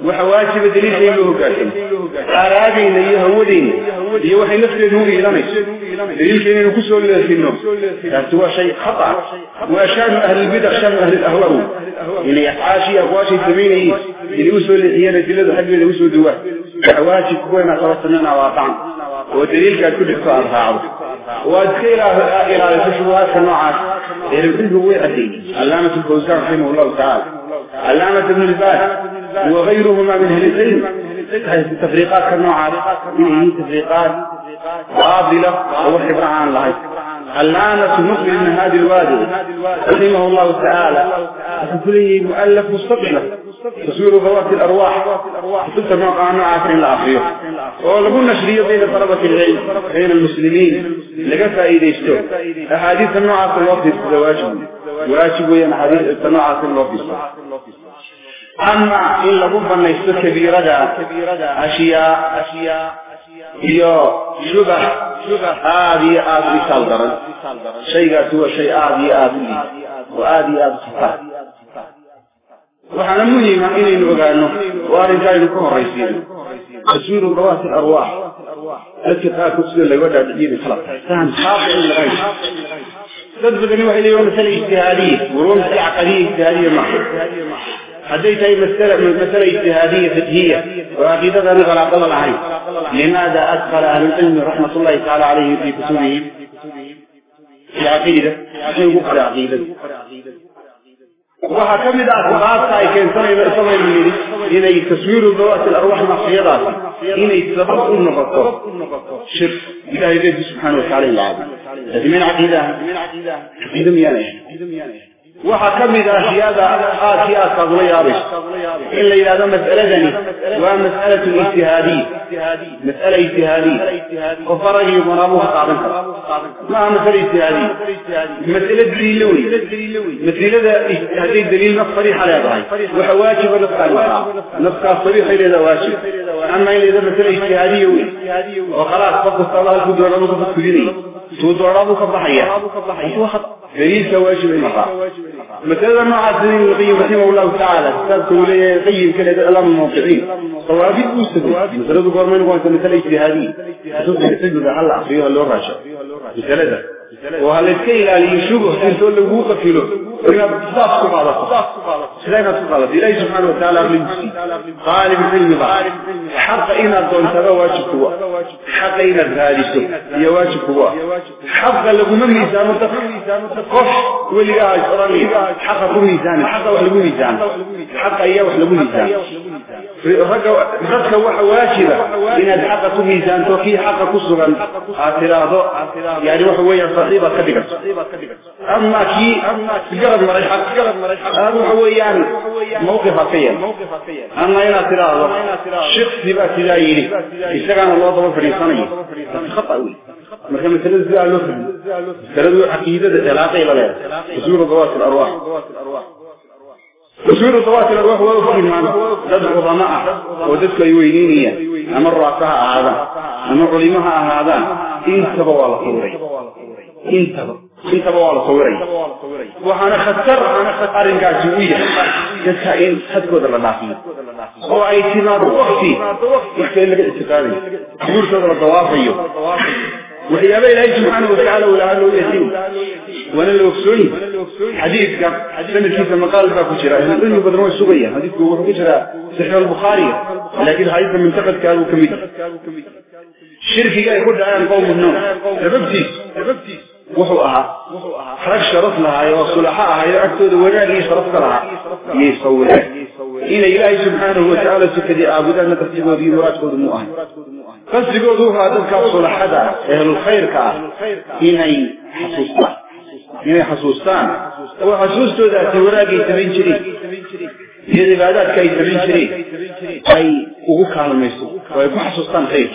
وحواجب دليل شيء له قاسم. قال هذه اللي يهودين هي وحي نفسه نوري إلاني دليل شيء نكسه إلى سنه هو شيء خطأ. وأشان أهل البدع شان أهل الأهواء. اللي يحاشي أقواشي ثمينه اللي وسوا اللي حيانا دليل حق اللي وسوا دواه وحواجب كوينا توسمنا واقعا. ودليل كان كل إخطاء أرهاعه وأدخل إلى تشبهات كالنوعات يربيه هو أدين علامة الفوزان رحمه الله تعالى. علامة ابن الباس وغيرهما من أهل العلم. كالنوعات هي تفريقات. باطلة وحبر عن الله. علامة المقبل من هذه الوادي. رحمه الله تعالى. كله مؤلف مستقلة تصوير ذوات الأرواح. ثم موقع نوعات الأخير. ولقول نشرية بين طلبة العلم بين المسلمين. لقى فائدة يشتو أحاديث النوعات الوقت واجب واجب وين حديث النوعات الوقت أما بنيست كبيرة. أشياء أشياء. يا شبه شبه هذه آب مثال درن. شيء هو شيء آب يا آب لي وآب يا آب صفا. وحنا مهم إن نقولنا وارجاي نكون رئيسين تصوير رواس الأرواح. لك تاك تصوير اللي ودع تجيني خلاص. تان خاف إلا غير. تدفع نوع اليوم مثل اجتهادية ورون سلعة قليل هذه هي مسألة مسألة اجتهادية فقهية وعقيدة أنا غلا قل العين لماذا أدخل أهل العلم رحمة الله تعالى عليه في كتبهم العقيدة في العقيدة waxaa ka mid ah asbaabta ay keensanayno inay taswiiru dawaati alarwaax macsiyadaas inay sabab u noqoto shirk ilahay beedki subxaana wataala in la caabudo laakiin min caqiidaha caqiida miyaanay ah mas'alatu ijtihaadiya mas'ala ijtihaadiya qof aragii qonaabuu ka qaadan kara maaha mas'ala ijtihaadiya mas'ala daliilo wey masilada hadday daliil naf sariixa leedahay waxa waajiba nafkaan nafkaas sariixay leedaha waajib ama in layidhahdo mas'ala ijtihaadiya wey oo khalaas qof kasta alla halkuu doonaa ka fadkudinaya suu doonaa buu ka baxaya دليل واجب المقام مثلا ما ابن القيم رحمه الله تعالى كتاب ولي القيم كان الألام الموقعين صوابي أوسد مثلا ذكر من قوانت مثلا اجتهادي. تصدق تجد على عصيها اللي راشا مثلا وهل الكيل على يشوبه تقول له هو قتله إنها بتصاف سبحانه. سلامة سبحانه. إلهي سبحانه وتعالى بالمسي قال بالعلم ضعف حق إنا دون تبا واجب هو. حق إنا بهاليسو هي واجب هو. حق لكم من ميزان قف واللي قاعد قراني حق لكم ميزان حق لكم ميزان حق إياه لكم ميزان رجل واجبة إن الحق ميزان توكي حق كسرا يعني وحوية قريبة كبيرة. أما كي قرب مريحة قرب مريحة هو يعني موقف حقيا أما هنا ترى الله شخص سبا تدايري يشتغل الله ضبط فريصاني بس خطأ أوي مثلا مثلا الزياء اللوثم ترد عقيدة تلاقي بلاي تزور ضوات الأرواح. تزور ضوات الأرواح هو يفهم معنا لدى عظماء ودسك يوينينية أمر رأسها هذا. أمر علمها هذا. إن سبوا على قبري intaba intaba waa la sawiray waxaana khatar arrinkaasi u yahay. Dadka in hadkooda la dhaafiyo oo ay timaado wakti in laga ictiqaadayo guurtooda la dawaafayo. وحيابا إلهي سبحانه وتعالى ولا له يتيم وأنا لو اكسوني حديث كان سنة كيف مقال باكو شراء العلم بدرون السبية حديث كو شراء سحر البخاري لكن حديث من تقد كانوا كمية شركي قال يقول عن قوم النوم سببتي سببتي وحو أها حرق شرف لها يا صلحاء يا أكتود ونالي شرف لها يصور إلى إلهي سبحانه وتعالى سكدي آبدا نتفتقوا في مراد قد مؤهن فاسقوا هذا الكبصل حدا أهل الخير كا إني حسوستان إني حسوستان وحسوستو ذاتي وراقي تبين شري هي عبادات كي تبين شري أغوكا الميسو ويكون حسوستان خير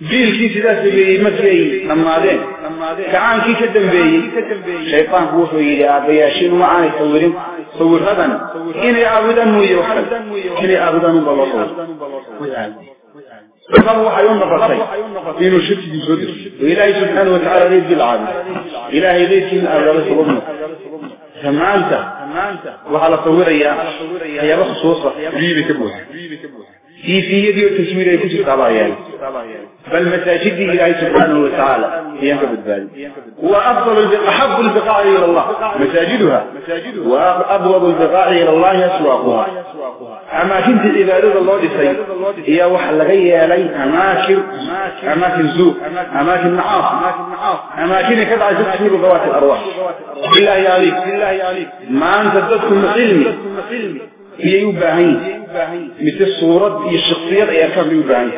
بيل كي سداس بي مكي نمادين كعان كي كدن بي شيطان هو سوي لي آبيا شنو معاي صورين صور غدا إني أعبدا مي وحد إني أعبدا مبلطور وإذا هو حيون نفسي في نشط في صدر وإلهي سبحانه وتعالى ليس بالعالم إلهي ليس من أرضا سلمنا سمعانتا وعلى صوريا هي بخصوصة. ريبي كبوح في في يدي التسمير يكون بل مساجد إلهي سبحانه وتعالى. هي بالبال وأفضل أحب البقاع إلى الله. مساجدها. وأبغض البقاع إلى الله أسواقها. أماكن العبادة الله لسي هي وحل غير لي. أماكن أماكن زوء أماكن معاصي. أماكن كذا تسوير ذوات الأرواح. بالله عليك ما أنت تدخل علمي هي يباهين مثل الصورة هي الشخصية هي كم يباهين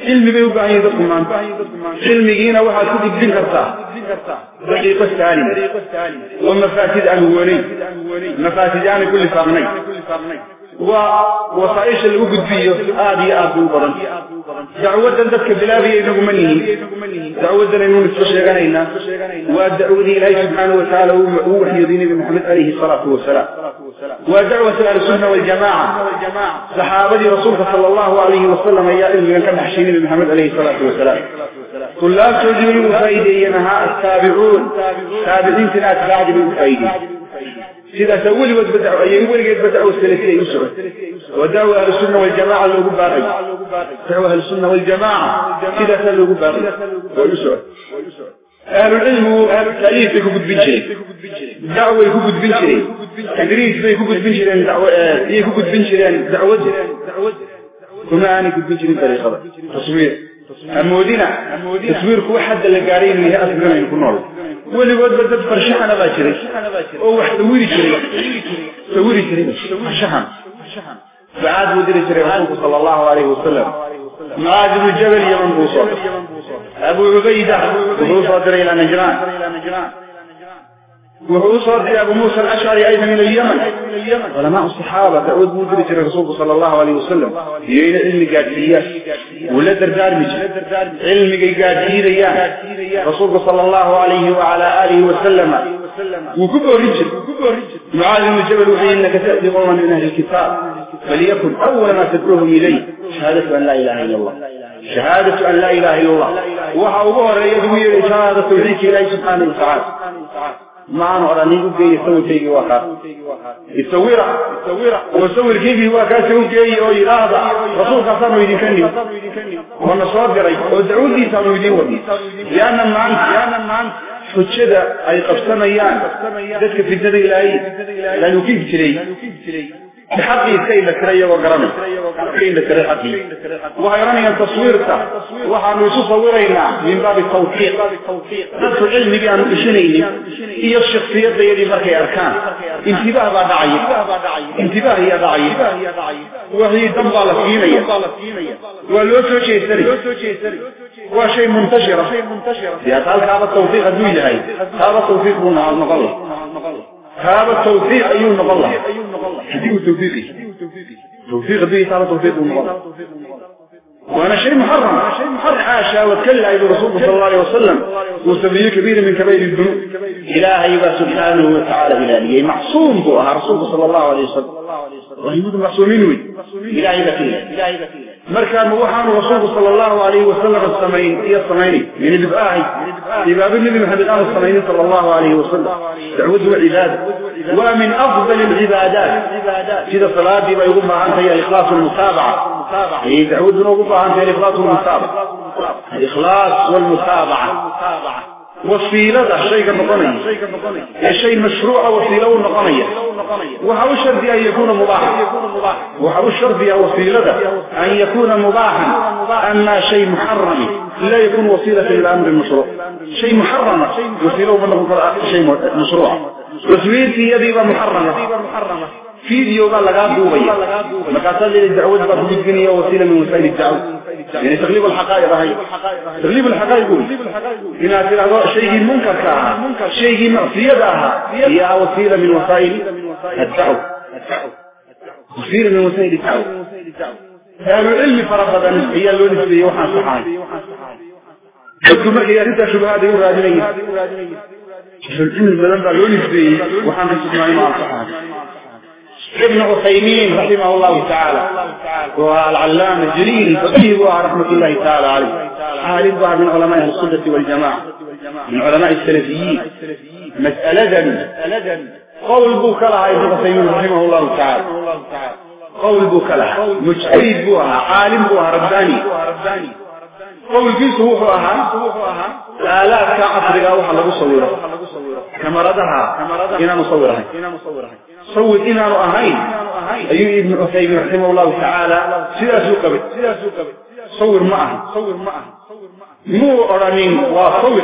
علم بيباهين ذلك من علم جينا واحد كده بدين كرتا دقيقة الثانية ومفاتيد أنواني مفاتيد يعني كل فرني ووصائش اللي وجد فيه. آدي آدو برن دعوة ذاتك بلابي إنه مني. دعوة إنه نتفشي غنينا ودعوة إلهي سبحانه وتعالى ووحي دين محمد عليه الصلاة والسلام. ودعوة أهل السنة والجماعة. صحابة رسولك صلى الله عليه وسلم يا إلمي كان حشيني محمد عليه الصلاة والسلام. طلاب تجري مفايدين التابعون. تابعين تنات بعد سيدا سوولي وتبدعوا أي يقول قد بدعوا السلفية يسرع ودعوا أهل السنة والجماعة هو باقي دعوا أهل السنة والجماعة سيدا سلوا باقي ويسرع أهل العلم تأليف يكون بنجري دعوة يكون بنجري تدريس يكون بنجري دعوة يكون بنجري دعوة. كما أنا كنت بنجري طريقة. تصوير. المودينة تصوير كو حد اللي قارين اللي هي أصلا يكون نور. واللي بود بدأت فرشحنا باكري أو واحد سويري كري سويري كري فرشحن فعاد ودري كري رسولك صلى الله عليه وسلم. معاذ بن جبل يمن بوصر أبو عبيدة. دري إلى نجران. وحوصر أبو موسى الأشعري أيضا من اليمن. علماء الصحابة تعود مدرج الرسول صلى الله عليه وسلم. يين علم قادية ولا دردار مش علم قادية رسول صلى الله عليه وعلى آله وسلم. وكبه رجل. معاذ بن جبل وحي إنك تأتي قوما من أهل الكتاب. فليكن أول ما تدعوهم إليه شهادة أن لا إله إلا الله. شهادة أن لا إله إلا الله. وحا أبوه رأيه شهادة توحيك إليه سبحانه وتعالى. ما أنا أراني وجاي يسوي شيء واحد يسويرا ويسوي كيف هو كاسو جاي أو يرادا رسول الله صلى يدكني وأنا صادري ودعوا لي صاروا يدين يا أنا ما أنت يا أنا ما أنت حجدا أي قبسميان ذلك في الدنيا إلهي لأنه كيف تري بحقي كي لكري وقرمي. كي لكري حقي وهيراني التصوير وحن يصورينا من باب التوفيق. نفس العلم بأن إشنيني. هي الشخصية بيدي مركي أركان. انتباه بعد عيب انتباه هي ضعيف وهي دنبالة فينية والوسو شيء سري. وشيء منتشرة يا قال هذا التوفيق الدوي لهي هذا التوفيق من المغلط هذا التوفيق أيون نغلط حديث توفيقي. توفيق به تعالى توفيق المغلط وأنا شيء محرم. شيء محرم. عاشا وتكلع إلى رسول صلى الله عليه وسلم. وسبيه كبير من كبير الذنوب. إلهي سبحانه وتعالى الهي معصوم بها رسول صلى الله عليه وسلم. وهي معصومين وي إلهي بكيل مركان وحان رسول صلى الله عليه وسلم السمين هي السمين. من البقاعي إباب النبي محمد آل السمين صلى الله عليه وسلم. تعود وعبادة ومن أفضل العبادات. كذا صلاة بما يقول معها هي إخلاص المتابعة. هي تعود ونقول معها هي إخلاص المتابعة. الإخلاص والمتابعة. وسيلة شيء نقنية الشيء مشروع وسيلة ونقنية وحاول الشرط أن يكون مباحا. وحاول الشرط وسيلة أن يكون مباحا. أما شيء محرم لا يكون وسيلة إلى الأمر المشروع. شيء محرم وسيلة شيء مشروع. وسيلتي يدي محرمة فيديو قال لقى دوبيا لقى لي الدعوة بقى الدنيا وسيلة من وسائل الدعوة يعني تغليب الحقائق هاي تغليب الحقائق يقول هنا تلعب شيء منكر كاها شيء معصية لها هي وسيلة من وسائل الدعوة وسيلة من وسائل الدعوة أهل العلم فرضا هي اللون في وحان صحاي قلت مركي يا ريت شبهات يقول راجلين العلم بدل اللون في وحان تسمعي مع الصحابة ابن عثيمين رحمه الله تعالى. والعلامة الجليل فقيه رحمة الله تعالى عليه. عالم من علماء السنة والجماعة. من علماء السلفيين. مسألة قول بوكلها ابن عثيمين رحمه الله تعالى. قول بوكلها. مجتهد بوها عالم بوها رباني. قول في صوفها آلاف كعصرها وحا لغو صورة. كمردها إنا مصورها صور إنا رأهين. أيها ابن عثيمين رحمه الله تعالى. سيدا سوكبت صور معه صور معه مو أرانين وصور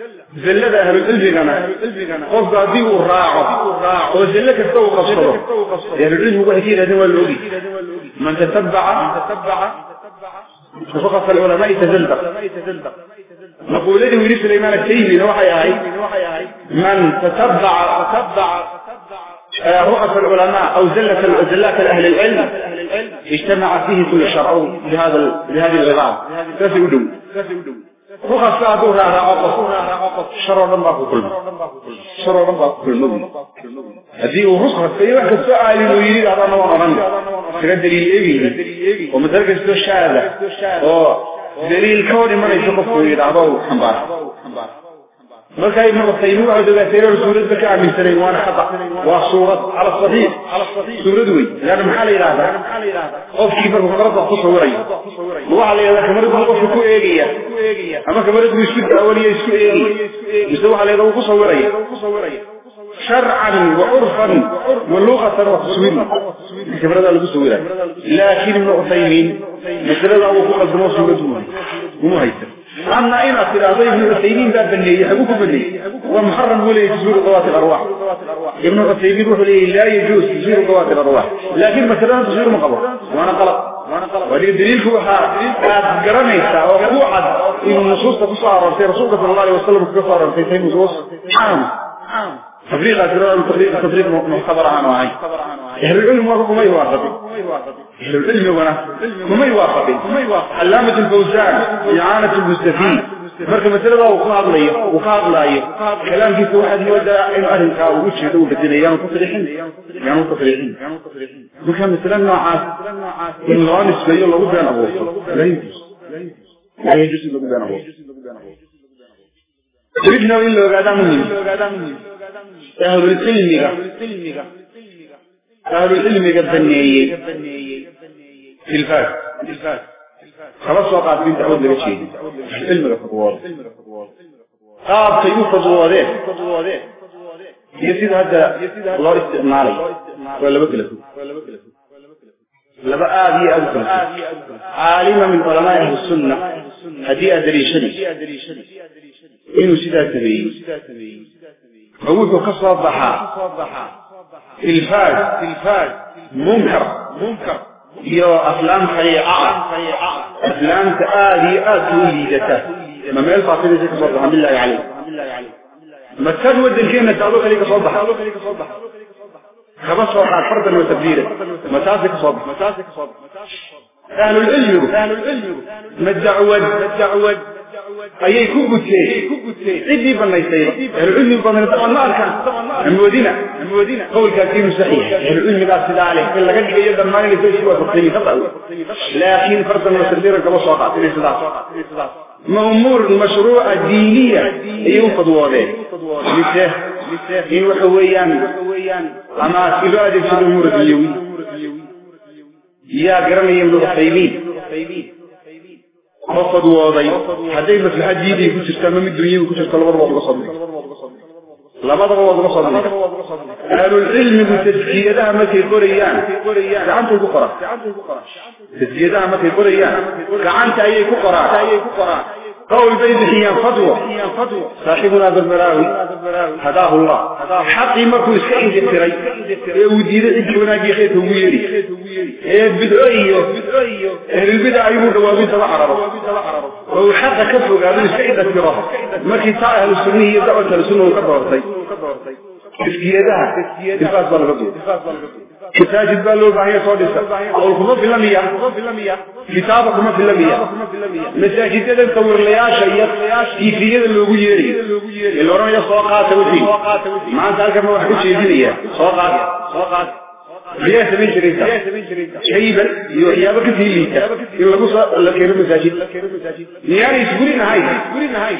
معه كانت ذلة كانت ذلة زلة أهل العلم قصد هذه الراعة وزلة كستوى قصده أهل العلم هو هكذا هذا والعلي من تتبع فقط العلماء تزندق نقول له يريد سليمان التيمي نوحي هاي من تتبع تتبع رؤس العلماء أو زلة زلات الأهل العلم اجتمع فيه كل شرع بهذا بهذه العظام. تسي ودو رؤس هذوها رعاقص شرع الله كل شرع الله كل هذه رخصة في واحد السؤال إنه يريد هذا نوع إيه مركا ابن الخيمو عبد الله سيرى رسول الله بكاء من سنين وأنا خطا. وصورت على الصحيح على الصحيح سردوي لأن محال إلى هذا أو في كيف المقرطه تصور اي الله عليه هذا كمرد هو كو ايجيا اما كمرد يشد اولي يشد ايجيا يسوى عليه هذا وصور اي شرعا وعرفا ولغه وتصويرا كمرد هذا وصور اي لكن ابن الخيمين مثل هذا هو كو قدموه سردوي ومهيثم أما إن ابن عثيمين باب بني يحبوك بني. ومحرم ولا تزور ذوات الأرواح. ابن عثيمين روح لي لا يجوز تزور ذوات الأرواح. لكن مثلا تزور مقبر وأنا غلط وللدليل هو قد قرنيسا وقوعد إن النصوص تصار في رسولك صلى الله عليه وسلم كفر في سيد نصوص عام عام تفريغ أجران تفريغ تفريغ من خبر عن وعي؟ أهل العلم وهو ما يوافق أهل العلم وأنا ما يوافق علامة الفوزان إعانة المستفيد. مركب مثل الله وقاض لي وقاض لي. كلام جيت واحد يودع إن أهل كا وشهد وبدنا يانو تفريحين يانو تفريحين ذو كان مثل النوع عاس إن الله نسبي الله وبيان أبوه. لا يجوز لا يجوز إلا وبيان أبوه. وجدنا إلا وقعدنا منه أهل العلم أهل العلم في الفات خلاص وقعت بنت عود لبشيء العلم الخطوات قاب سيوف فضواريه يسيد هذا الله استعماله ولا بكله ولا آذي أذكر. عالم من علماء السنة. هدي أدري شني إنه سيدات بيه فوجه كسر ضحى تلفاز تلفاز. منكر منكر. يا أفلام خيعة أفلام تآلي آتولي دتا ما ما يلفع في ذلك صدح الحمد لله عليه ما تسود الجنة تعالوا خليك صدح خمس وقعات فردا وتبديلا. متاسك صدح متاسك صدح أهل العلم. أهل العلم. ما الدعوة؟ ما الدعوة؟ Ayay ku gudteen cidii banaysay ahlucilmi badan dabcan ma arkaan amoodina amoodina qowlkaasiinu saxiix ahlucilmigaas sidaa leh in laga dhigayo dhammaan inay soo waafaqsani khata laakiin fardan wa tadbiira kama soo qaatin sidaas ma umuur mashruuca diiniya ayay u fadwoodeen mise in waxa weeyaan ama loo adeegsado umuur dunyawi yaa garanaya ibnu uthaymiin رصد وضي حتى إذا في حد يدي يكون شرطان من الدنيا ويكون شرطان برضو برصد لا برضو برضو برصد قالوا العلم بتزكية ده ما في قريان دعمت البقرة تزكية ده ما في قريان دعمت أي كقرات قول بيدحيان فضوة صاحبنا بالمراوي هداه الله. حقي مركو اسكين جتري وديد عدي وناجي خيط ويري. بدعيه أهل البدع يموت وابين تبع عرب وهو حق كفر قالوا اسكين جتره ما كي صار أهل السنية دعوة السنة وكبرتي. تسكيدها تفاس بالغضو كتاجد بالو بعيا صادسة أو الخطوط في اللمية كتابكم في اللمية مساجد هذا التور لياش كيفية اللي يجري اللي ورا يسوقات وفي. ما أنت ما وحكي شيء دنيا سوقات سوقات ليه سبين شريطة شيبا. يابك في ليتا إلا قصة لكير المساجد يعني يسبرين هاي.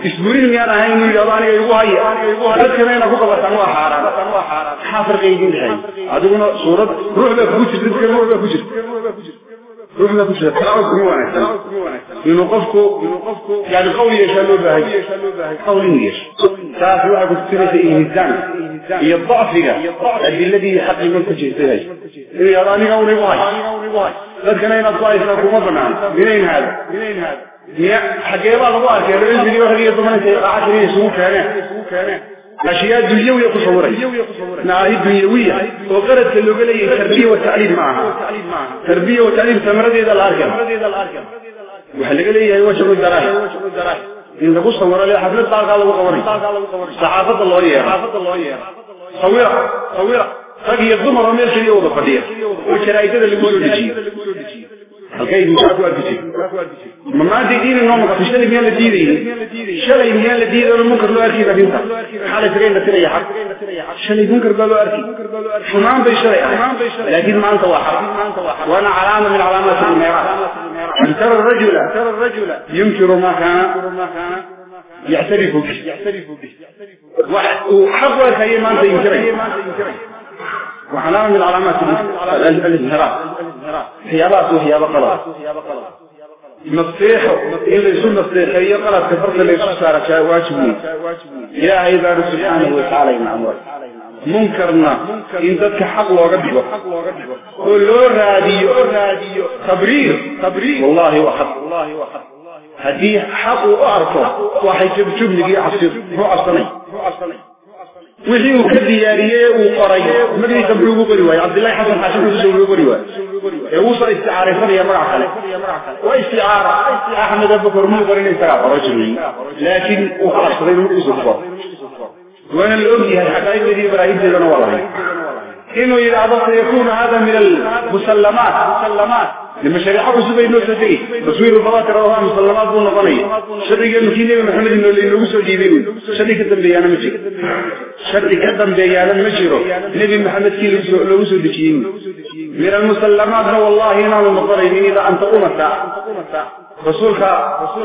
يسبرين يعني هاي. إنه يضعني يقوى هاي. لكنا ينقو قبط أنواع حاران حافر قيدين هاي. أدونا صورة. روح بك بوشر روح بك بوشر روح بك بوشر تلاعب كموانا إنه قفكو يعني قولي يشالو بهاي قولي يش تافي واحد كتيرة إيهزان هي الذي حق من تجهزها إنه يراني قولي واي لكن أين الطائف لكم مضمع منين هذا؟ منين هذا؟ هي حقيقة الله كان العلم اللي وحقيقة ضمن عشرين سوء كان أشياء دنيوية تصوري ناهي دنيوية. وقرد لي تربية وتعليم معها. تربية وتعليم ثمرة إذا الأركان وحل قال لي أيوة شغل الدراهم. إن قصة صورة لي حفلة طاقة الله وقوري صحافة الله إياه صويرة صويرة فقي الضمر وميل شريه وضفدية وشرائطة اللي قولوا لجي halkay idinkaa ku arkisay ma maanta diini noo maqashay shalay miyaan la diidayni shalay miyaan la diidayno munkar loo arkay arrinta xalay tagay la tiraya xaq shalay munkar baa loo arkay xumaan bay shalay ahay laakiin maanta waa xaq waana calaama min calaamaat almeeraat an tara الرجل ينكر ما كان يعترف به وحق هي ما انت ينكري وعلامة من علامات الانحراف حيارات وهي بقلات نصيحه إلا يسون نصيحه هي قلت كفرت اللي يسوسارك واجبني يا عباد سبحانه وتعالى معمول منكرنا. إن ذاتك حق وغدبه ولو راديو. تبرير. والله هو حق هدي حق وأعرفه وحي جبجب لقي عصير. هو عصني. وحي كدياريه وقري مدري تبلو بري عبد الله حسن حاشم تبلو بري واي استعاره فني مرع خلي استعاره احمد ابو فرمو قرين رجلي لكن وخلاص غير الأسبوع وين الاغنيه الحكاية دي إبراهيم دي والله انه يراد يكون هذا من المسلمات مسلمات لما شريعة عصب إنه سدي تصوير البواطر روها مسلمات بون نقنية شريك المكينة محمد إنه اللي نوسو جيبين شريك الدنبيانا مجي. شريك الدنبيانا مجيرو نبي محمد كي لوسو دكين. من المسلمات والله إنه المقرين إذا أنت أمتا. رسولك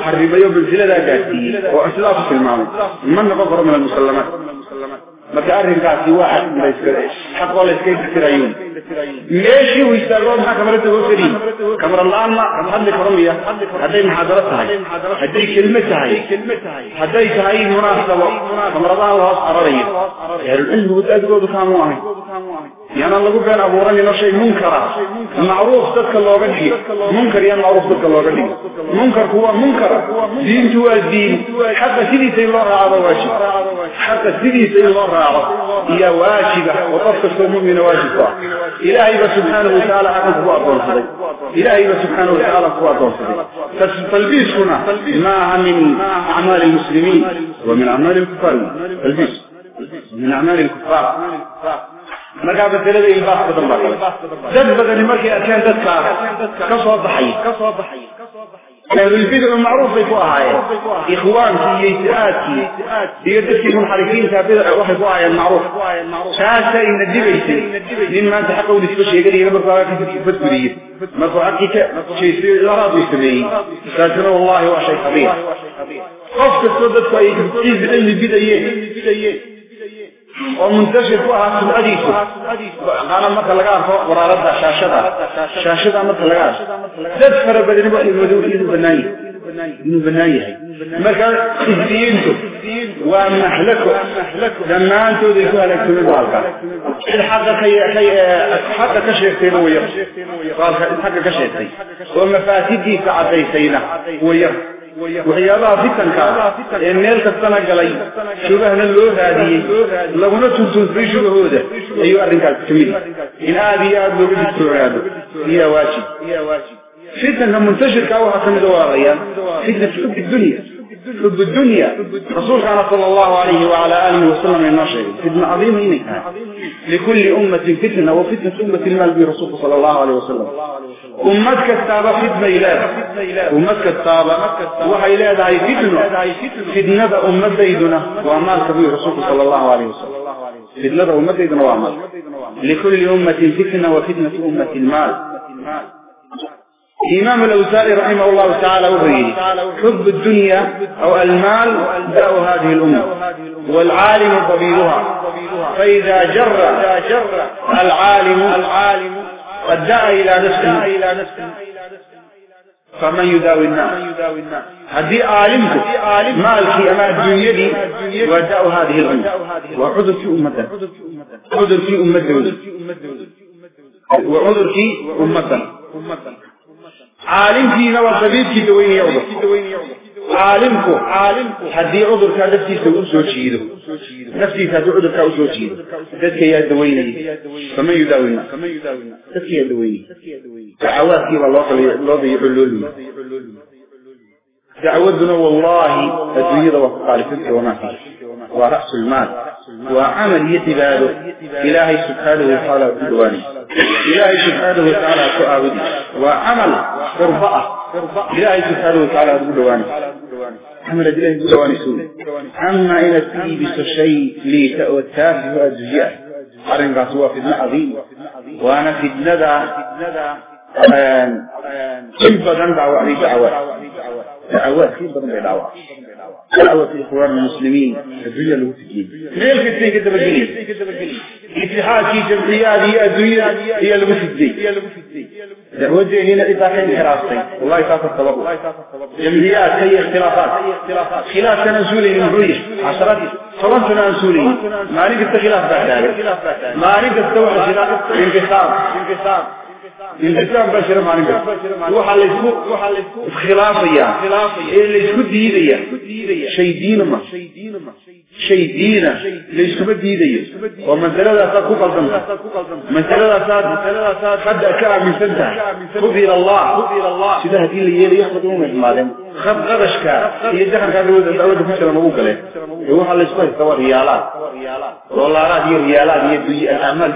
حرب يوم بالزلة لا جاتي وأسلاف في المعون. من نفضر من المسلمات مكارن كاسي واحد من الاسكريش حق الله اسكيت السرايون ليشي ويستغرون ها كمرت الوسرين كمر الله ما حد كرمية هدي محاضرات هاي هدي كلمة هاي هدي هاي مناسبة كمر الله الله أصحر رأيه يعني الإنه بتأذي بكام واحد يعني الله يقول أبوراني نشي منكرا معروف تدك الله بالحي منكر يعني معروف تدك الله بالحي منكر هو منكر دين هو الدين حتى سيدي سي الله رعب واشي حتى سيدي سي الله رعب يا واشبة وطفك السلمون من واشبة إلهي سبحانه وتعالى أكون هو أطول صدي إلهي سبحانه وتعالى هو أطول صدي تلبيس هنا ما من أعمال المسلمين ومن أعمال الكفار تلبيس من أعمال الكفار markaa masalada ilbaas badan baa kale dad badani markay arkeen dadka ka soo baxay ahlulbidcu macruuf bay ku ahaayeen ikhwaankii iyo itiaadkii iyo dadkii munxarifiinta bidc waxay ku ahaayeen macruuf taasa ina dibaysay nin maanta xaqa u nisba sheeganaya markuu halkaa fadguriyo markuu xaqii ka jeestay laraad uu sameeyey taasina wallahi waa shay khabiir qof kastoo dadku ay cilmi bidayeen ومنتشر في أهات الأديث قال المثل فوق وراء ردها شاشة شاشة مثل لقاء. ذات فرق بدنبا إذو بنائي إذو بنائي مثل إذينتو وأن لما أنتو ذيكو ألكتو بالبالك الحق كي الحق كشير تينو ويب الحق كشير تينو ومفاتيدي كعطي تينو ويب waxyaabaha fitanka ee meel kastana galay shubahna loo raadiyey laguna tuntunsay shubahooda ayuu arrinkaas ka mid in aada iyo aada looga digtoonaado iyaa waajib fitanka muntashirka waxaa ka mid walaalayaal fitnat xub dunya حب الدنيا رسول كان صلى الله عليه وعلى آله وسلم الناشر فتنة عظيمة إنك لكل أمة فتنة وفتنة أمة المال برسول صلى الله عليه وسلم أمتك التابة فتنة إله أمتك التابة وحي إله دعي فتنة. فتنة أمت ديدنا. وأمال كبير صلى الله عليه وسلم. فتنة أمت ديدنا وأمال. لكل أمة فتنة وفتنة أمة المال. إمام الأوزاري رحمه الله تعالى وغيره حب الدنيا أو المال داء هذه الأمة. والعالم طبيبها. فإذا جر العالم قد دعا إلى نفسه. فمن يداوي الناس؟ هذه عالمك مالك أما الدنيا دي وداء هذه الأمة. وعذر في أمته عذر في أمته وعذر في أمته caalimkiina waa dabiibkii daweynaya caalimku haddii cudurkaa naftiisa u soo jiido naftiisa haddii cudurkaa usoo jiido dadka yaa daweynaya faman yudaawina dadka yaa daweynaya dacawaadkii baa loo loo dayaco loo lumiy dacwaduna wallahi adduunyada waa ku qaalifanta wamaaki waa وعمل يتبادل إلهي سبحانه وتعالى بدواني إلهي سبحانه وتعالى كأبدي وعمل قرباء إلهي سبحانه وتعالى بدواني عمل إلهي بدواني سوني أما إلى تي بسشي لتأوتاب وأجزياء أرن غزوة في ابن عظيم. وأنا في ابن ذا كل بغن دعوة. لدعوة دعوة. كل بغن دعوة. دعوة إخوان المسلمين. الدنيا تجيب ميل كتير كده بالجنيه اتحاد في جمعيات هي الدنيا هي بتجي دعوتي هنا إطاحين حراستين والله يسافر السبب جمعيات هي اختلافات؟ خلاف تنازلي من رويش عشرات. صلاة تنازلي ما نقدر خلاف بعد ما نقدر توحد انقسام انقسام الإسلام بشر ما روح على الأسبوع روح على الأسبوع خلافية اللي يسكت ديدية شيء دين ما. شيء دين ليش كم ديدية ومثلا لا تكو قلبنا مثلا لا تاد قد أكا من خذ إلى الله خذ إلى الله. سيدا هدي اللي يلي من مالهم خذ غدش كا هي دخل كان يود الأول بشر ما بوكله يروح على الأسبوع سوى ريالات. دولارات هي ريالات هي الأعمال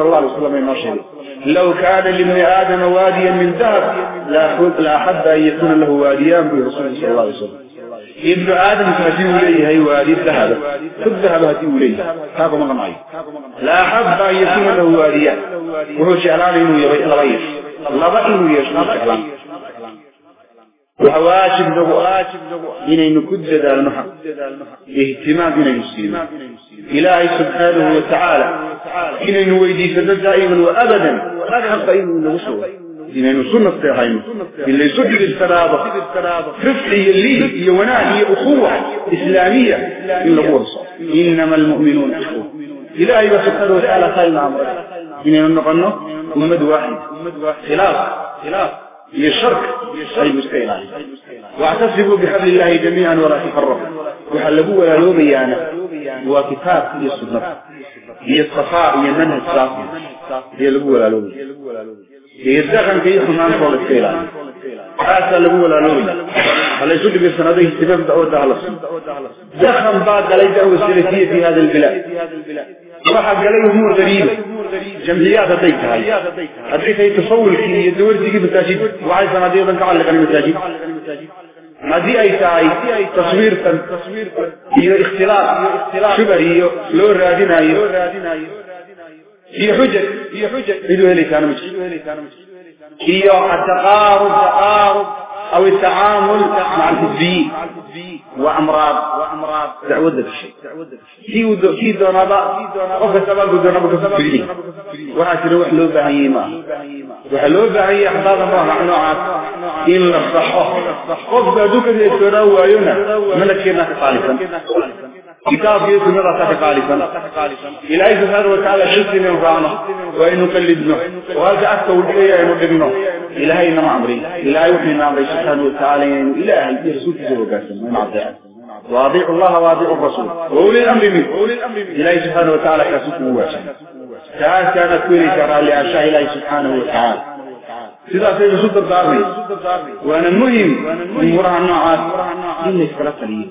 الله صلى الله عليه وسلم لو كان لابن آدم واديا من ذهب لا أحب أن يكون له واديان برسول الله صلى الله عليه وسلم. ابن آدم تهديه إليه هي وادي الذهب. فالذهب هديه إليه هذا ما معي. لا أحب أن يكون له واديان. وهو شعلان إنه يغير الله إنه يشمل شعلان وواجب له إن نكد ذا المحق؟ اهتمام إن يسلم إلهي سبحانه وتعالى. إن نويدي فدل دائما وأبدا. حق إنه نوصل إن نسنة تهيم اللي يسجد السرابة رفعي اللي هي هي أخوة إسلامية. إلا هو إنما المؤمنون أخوة. إلهي سبحانه وتعالى خير عمره. إن نقنه أمد واحد خلاف خلاف هي الشرك أي مستقيل واعتصبوا بحبل الله جميعا ولا تفرقوا وحلقوا ولا لوبيانا وكتاب هي السنة هي الصفاء هي منهج صافي. هي لقوا ولا لوبي هي الدخن في خمان طول السيلان. هذا لقوا ولا لوبي هل يسود بسنة اهتمام دعوة على دخن بعد علي دعوة السلفية في هذا البلاد. وحق عليه أمور غريبة جمعيات هديك هاي. هديك هي تصور كي يدور تيجي بالتاجيد وعايز أنا دي على كلمة تاجيد هذه أي تاي تصوير تن هي اختلاف. شبه هي لو رادين هي هي حجة هي حجة إدو هلي كان مش. هي التقارب تقارب. أو التعامل مع الحزبيين وأمراض وأمراض دعوة الشيء. في في دونابا قف سبب دونابا كفري وهكذا وحلو بهيما وحلو بهي أحباب الله. نوعات إن الصحة قف دوك الإسراء وينا ملكنا خالصا كتاب يسمى رأسه خالصا إلهي سبحانه وتعالى شد من رعنا وإن نقلدنا وهذا أكثر الإيه يمدنا إلهي إنما عمري. إلهي وحينا عمري. سبحانه وتعالى إلهي يرسول تزوج قاسم ما نعطيه واضيع الله واضيع الرسول. وأولي الأمر منه. إلهي سبحانه وتعالى كاسوك مواشا تعال كانت كوني ترى لأشاء إلهي سبحانه وتعالى. سيدا سيدا سلطة دارني وأنا المهم امورها النوعات. إلا يسكرت لي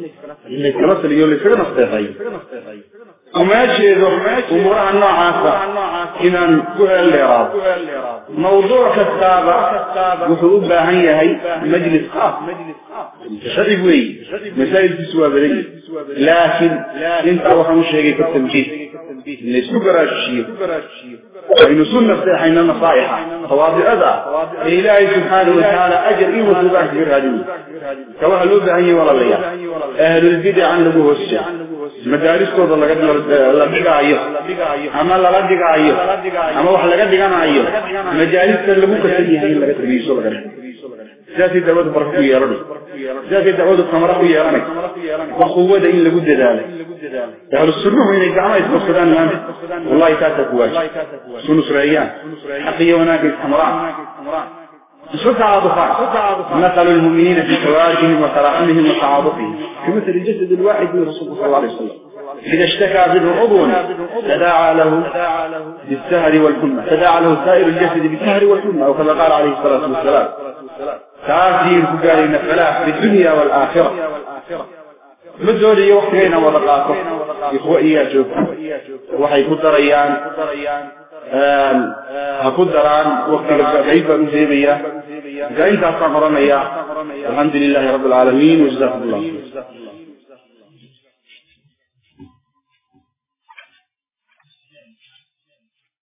إلا يسكرت لي يولي سكرت نستيقي وما يشهد امورها النوعات. إن كوها الليراب موضوع كتابة وحبوب هي هي مجلس خاص. تشرب وي. مسائل تسوى بلي لكن إنت روح مش هيك في التمجيد اللي سكر الشيء وإن سنة حين النصائح تواضع أذى. إلهي سبحانه وتعالى أجر إيه وسبح في هذه؟ كما هلو بهي ولا بيا أهل البدع عن لبوه السجن. مدارس كود الله قد لا بقى أيه أما لا بقى أيه أما وح لقد بقى أيه مجالس اللي ممكن تجي هاي اللي قد بيسول قد سياسي دعوة بركو يرني سياسي دعوة الثمرة يرني وقوة إن لقد ذلك أهل السنة وين الجامعة يتبصران الآن والله تاتك واجه سنو سريان حقية وناقل حمراء شو تعاطفان مثل المؤمنين في توادهم وتراحمهم وتعاطفهم. كمثل الجسد الواحد من رسول الله صلى الله عليه وسلم. إذا اشتكى منه عضو تداعى له بالسهر والحمى تداعى له سائر الجسد بالسهر والحمى أو كما قال عليه الصلاة والسلام. تاثير فقال إن الفلاح في الدنيا والآخرة. مدولي وقتين إخوة إياه شوف وحي كدريان ha ku daraan waktiga ciid baan u sheegaya marka intaasaan qoranaya alxamdu